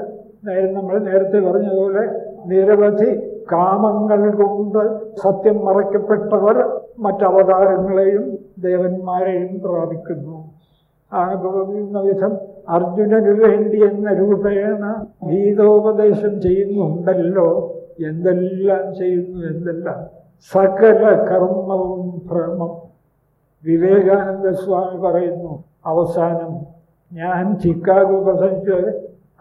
നേരെ നമ്മൾ നേരത്തെ പറഞ്ഞതുപോലെ നിരവധി കാമങ്ങൾ കൊണ്ട് സത്യം മറയ്ക്കപ്പെട്ടവർ മറ്റവതാരങ്ങളെയും ദേവന്മാരെയും പ്രാപിക്കുന്നു. പ്രവർത്തിക്കുന്ന വിധം അർജുനന് വേണ്ടി എന്ന രൂപേണ ഗീതോപദേശം ചെയ്യുന്നുണ്ടല്ലോ. എന്തെല്ലാം ചെയ്യുന്നു എന്തെല്ലാം? സകല കർമ്മവും ഭ്രമം. വിവേകാനന്ദ സ്വാമി പറയുന്നു അവസാനം ഞാൻ ചിക്കാഗോ പ്രസംഗിച്ച്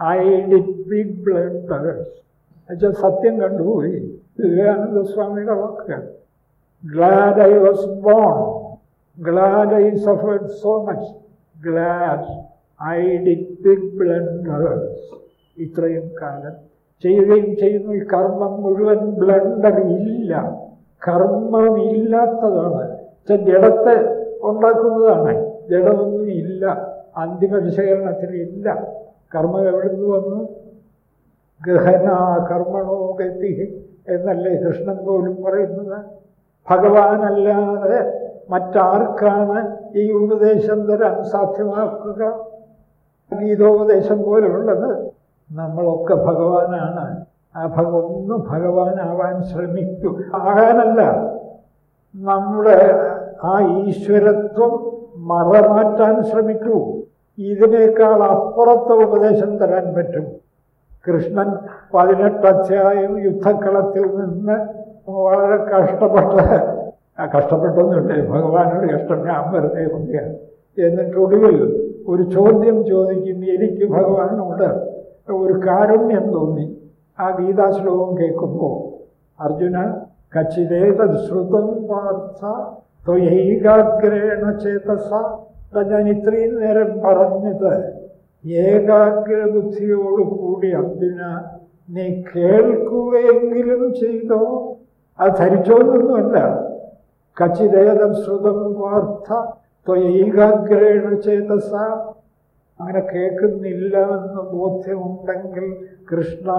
ഐ ഡിഡ് ബിഗ് ബ്ലണ്ടേഴ്സ് എന്നുവെച്ചാൽ സത്യം കണ്ടുപോയി. വിവേകാനന്ദ സ്വാമിയുടെ വാക്കുകൾ glad I was born glad I suffered so much glad I did big blunders ഇത്രയും കാലം ചെയ്യുകയും ചെയ്യുന്നു. ഈ കർമ്മം മുഴുവൻ ബ്ലണ്ടർ ഇല്ല. കർമ്മമില്ലാത്തതാണ്. ജഡത്തെ ഉണ്ടാക്കുന്നതാണ്. ജഡമൊന്നും ഇല്ല. അന്തിമ വിശകലനത്തിന് ഇല്ല. കർമ്മം എവിടെ നിന്ന് വന്നു? ഗഹന കർമ്മണോ ഗതി എന്നല്ലേ കൃഷ്ണൻ പോലും പറയുന്നത്? ഭഗവാനല്ലാതെ മറ്റാർക്കാണ് ഈ ഉപദേശം തരാൻ സാധ്യമാക്കുക? ഗീതോപദേശം പോലുള്ളത്. നമ്മളൊക്കെ ഭഗവാനാണ്. ആ ഭഗ ഒന്ന് ഭഗവാനാവാൻ ശ്രമിക്കൂ. ആകാനല്ല. നമ്മുടെ ആ ഈശ്വരത്വം മറമാറ്റാൻ ശ്രമിക്കൂ. ഇതിനേക്കാൾ അപ്പുറത്തെ ഉപദേശം തരാൻ പറ്റും. കൃഷ്ണൻ പതിനെട്ട് അധ്യായം യുദ്ധക്കളത്തിൽ നിന്ന് വളരെ കഷ്ടപ്പെട്ട് കഷ്ടപ്പെട്ടൊന്നുമില്ല. ഭഗവാനോട് കഷ്ടം ഞാൻ വെറുതെ എന്നിട്ട് എന്നിട്ടൊടുവിൽ ഒരു ചോദ്യം ചോദിക്കും എനിക്ക് ഭഗവാനോട് ഒരു കാരുണ്യം തോന്നി. ആ ഗീതാശ്ലോകം കേൾക്കുമ്പോൾ അർജുന കച്ചിതേതത് ശ്രുതം പാർത്ഥ ത്വയൈകാഗ്രേണ ചേതസ ഞാൻ ഇത്രയും നേരം പറഞ്ഞത് ഏകാഗ്ര ബുദ്ധിയോടുകൂടി അർജുന നീ കേൾക്കുകയെങ്കിലും ചെയ്തോ? അത് ധരിച്ചോന്നൊന്നുമല്ല. കച്ചിതേതം ശ്രുതം വാർത്ത ഏകാഗ്രേണ ചേതസ. അങ്ങനെ കേൾക്കുന്നില്ല എന്ന് ബോധ്യമുണ്ടെങ്കിൽ കൃഷ്ണ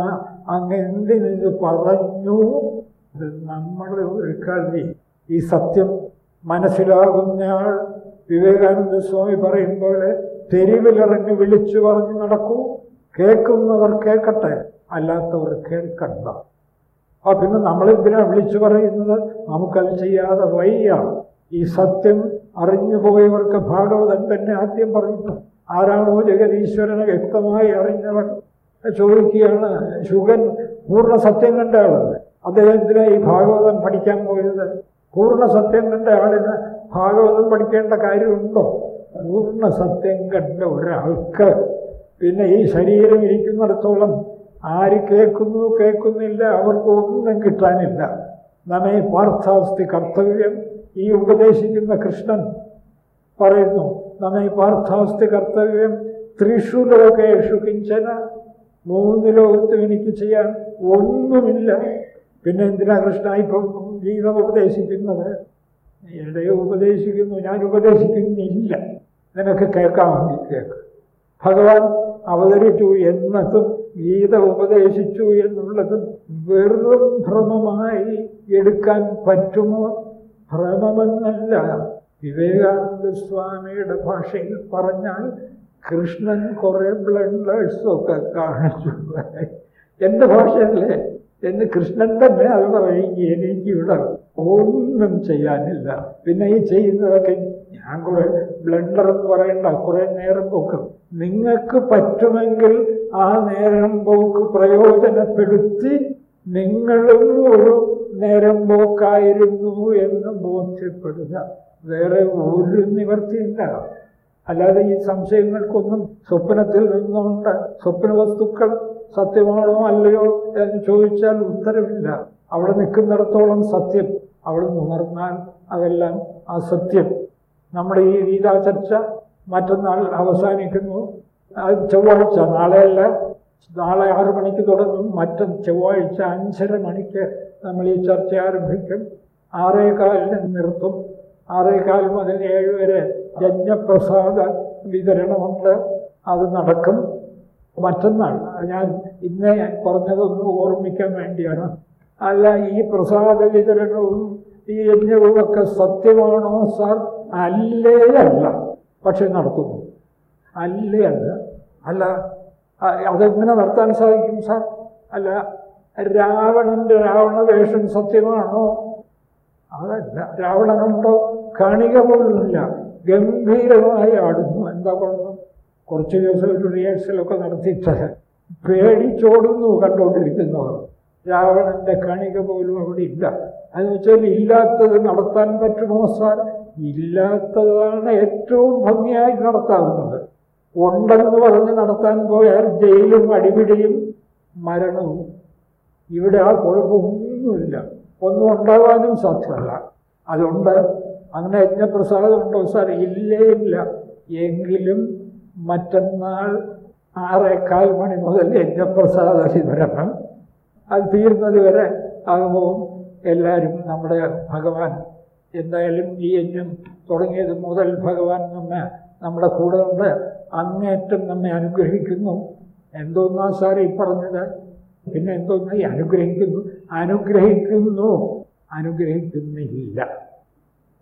അങ്ങ് എന്തിനിത് പറഞ്ഞു? ഇത് നമ്മുടെ ഒരു കളി. ഈ സത്യം മനസ്സിലാകുന്നയാൾ വിവേകാനന്ദ സ്വാമി പറയും പോലെ തെരുവിലിറങ്ങി വിളിച്ചു പറഞ്ഞു നടക്കൂ. കേൾക്കുന്നവർ കേൾക്കട്ടെ അല്ലാത്തവർ കേൾക്കണ്ട. ആ പിന്നെ നമ്മളെന്തിനാണ് വിളിച്ചു പറയുന്നത്? നമുക്കത് ചെയ്യാതെ വയ്യ ഈ സത്യം അറിഞ്ഞു പോയവർക്ക് ഭാഗവതൻ തന്നെ ആദ്യം പറഞ്ഞിട്ട്. ആരാണോ ജഗതീശ്വരനെ വ്യക്തമായി അറിഞ്ഞവർ ചോദിക്കുകയാണ് ശുഗൻ പൂർണ സത്യം കണ്ട ആളല്ലേ? ഈ ഭാഗവതം പഠിക്കാൻ പോയത്? പൂർണ സത്യം കണ്ട ആളിന് ഭാഗവതം പഠിക്കേണ്ട കാര്യമുണ്ടോ? പൂർണ സത്യം കണ്ട ഒരാൾക്ക് പിന്നെ ഈ ശരീരം ഇരിക്കുന്നിടത്തോളം ആര് കേൾക്കുന്നു കേൾക്കുന്നില്ല അവർക്ക് ഒന്നും കിട്ടാനില്ല. നമ്മെ പാർത്ഥാസ്തി കർത്തവ്യം ഈ ഉപദേശിക്കുന്ന കൃഷ്ണൻ പറയുന്നു നമ്മെ പാർത്ഥാസ്തി കർത്തവ്യം ത്രിഷു ലോകേഷു കിഞ്ചന മൂന്ന് ലോകത്തും എനിക്ക് ചെയ്യാൻ ഒന്നുമില്ല. പിന്നെ എന്തിനാ കൃഷ്ണ ഇപ്പം ഗീത ഉപദേശിക്കുന്നത്? എവിടെയോ ഉപദേശിക്കുന്നു ഞാൻ ഉപദേശിക്കുന്നില്ല. നിനക്ക് കേൾക്കാമെങ്കിൽ കേൾക്ക് ഭഗവാൻ അവതരിച്ചു എന്നതും ഗീത ഉപദേശിച്ചു എന്നുള്ളതും വെറും ഭ്രമമായി എടുക്കാൻ പറ്റുമോ? ഭ്രമമെന്നല്ല. വിവേകാനന്ദ സ്വാമിയുടെ ഭാഷയിൽ പറഞ്ഞാൽ കൃഷ്ണൻ കുറേ ബ്ലണ്ടേഴ്സൊക്കെ കാണിച്ചു. എന്റെ ഭാഷയല്ലേ? എന്ന് കൃഷ്ണൻ തന്നെ അത് പറയും എനിക്കിവിടെ ഒന്നും ചെയ്യാനില്ല. പിന്നെ ഈ ചെയ്യുന്നതൊക്കെ ഞാൻ കുറെ ബ്ലണ്ടർ എന്ന് പറയണ്ട കുറേ നേരം പോക്കും നിങ്ങൾക്ക് പറ്റുമെങ്കിൽ ആ നേരം പോക്ക് പ്രയോജനപ്പെടുത്തി നിങ്ങളും ഒരു നേരം പോക്കായിരുന്നു എന്ന് ബോധ്യപ്പെടുക. വേറെ ഒരു നിവർത്തിയില്ല. അല്ലാതെ ഈ സംശയങ്ങൾക്കൊന്നും സ്വപ്നത്തിൽ നിന്നുകൊണ്ട് സ്വപ്ന വസ്തുക്കൾ സത്യമാണോ അല്ലയോ എന്ന് ചോദിച്ചാൽ ഉത്തരവില്ല അവിടെ നിൽക്കുന്നിടത്തോളം സത്യം. അവിടെ ഉണർന്നാൽ അതെല്ലാം അസത്യം. നമ്മുടെ ഈ ഗീതാ ചർച്ച മറ്റന്നാൾ അവസാനിക്കുന്നു. ചൊവ്വാഴ്ച നാളെയല്ല. നാളെ ആറു മണിക്ക് തുടങ്ങും. മറ്റ ചൊവ്വാഴ്ച അഞ്ചര മണിക്ക് നമ്മൾ ഈ ചർച്ച ആരംഭിക്കും. ആറേകാലിന് നിർത്തും. ആറേകാൽ മുതൽ ഏഴ് വരെ യജ്ഞപ്രസാദ വിതരണമുണ്ട്. അത് നടക്കും. മറ്റന്നാൾ ഞാൻ ഇന്നേ പറഞ്ഞതൊന്ന് ഓർമ്മിക്കാൻ വേണ്ടിയാണ്. അല്ല ഈ പ്രസാദ വിതരണവും ഈ യജ്ഞവും ഒക്കെ സത്യമാണോ സാർ? അല്ലേ അല്ല. പക്ഷെ നടത്തുന്നു അല്ലേ അല്ല. അല്ല. അതെങ്ങനെ നടത്താൻ സാധിക്കും സാർ? അല്ല രാവണന്റെ രാവണ വേഷം സത്യമാണോ? അതല്ല. രാവണനുണ്ടോ? കണിക പോലുമില്ല. ഗംഭീരമായി ആടുന്നു. എന്താ കുഴപ്പം കുറച്ച് ദിവസം ഒരു റിഹേഴ്സലൊക്കെ നടത്തിയിട്ട് പേടിച്ചോടുന്നു കണ്ടുകൊണ്ടിരിക്കുന്നവർ രാവണന്റെ കണിക പോലും അവിടെ ഇല്ല. അതെന്ന് വെച്ചാൽ ഇല്ലാത്തത് നടത്താൻ പറ്റുമോ സാർ? ഇല്ലാത്തതാണ് ഏറ്റവും ഭംഗിയായി നടത്താവുന്നത് ഉണ്ടെന്ന് പറഞ്ഞ് നടത്താൻ പോയാൽ ജയിലും അടിപിടിയും മരണവും. ഇവിടെ ആ കുഴപ്പമൊന്നുമില്ല. ഒന്നും ഉണ്ടാകാനും സാധ്യമല്ല. അതുകൊണ്ട് അങ്ങനെ യജ്ഞപ്രസാദമുണ്ടോ സാർ? ഇല്ലേ ഇല്ല. എങ്കിലും മറ്റന്നാൾ ആറേക്കാൽ മണി മുതൽ യജ്ഞപ്രസാദ വിതരണം. അത് തീരുന്നത് വരെ ആകുമ്പോൾ എല്ലാവരും നമ്മുടെ ഭഗവാൻ എന്തായാലും ഈ യജ്ഞം തുടങ്ങിയത് മുതൽ ഭഗവാൻ നമ്മെ നമ്മുടെ കൂടെ ഉണ്ട്. അങ്ങേറ്റം നമ്മെ അനുഗ്രഹിക്കുന്നു. എന്തോന്നാ ഈ പറഞ്ഞത്? പിന്നെ എന്തോന്നാ? ഈ അനുഗ്രഹിക്കുന്നു. അനുഗ്രഹിക്കുന്നു. അനുഗ്രഹിക്കുന്നില്ല.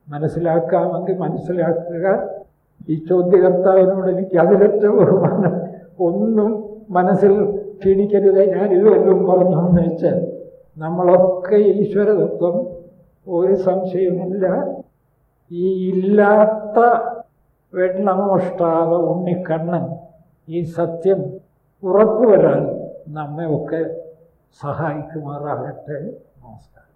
മനസ്സിലാക്കാമെങ്കിൽ മനസ്സിലാക്കുക. ഈ ചോദ്യകർത്താവിനോട് എനിക്ക് അതിലൊറ്റ ബഹുമാനം. ഒന്നും മനസ്സിൽ ക്ഷീണിക്കരുത്. ഞാൻ ഇതുവല്ലതും പറഞ്ഞു എന്ന് വെച്ചാൽ നമ്മളൊക്കെ ഈശ്വരതത്വം ഒരു സംശയമില്ല ഈ ഇല്ലാത്ത വെണ്ണമോഷ്ടാവ് ഉണ്ണിക്കണ്ണൻ ഈ സത്യം ഉറപ്പുവരാൻ നമ്മെ ഒക്കെ സഹായിക്കുമാറാകട്ടെ. നമസ്കാരം.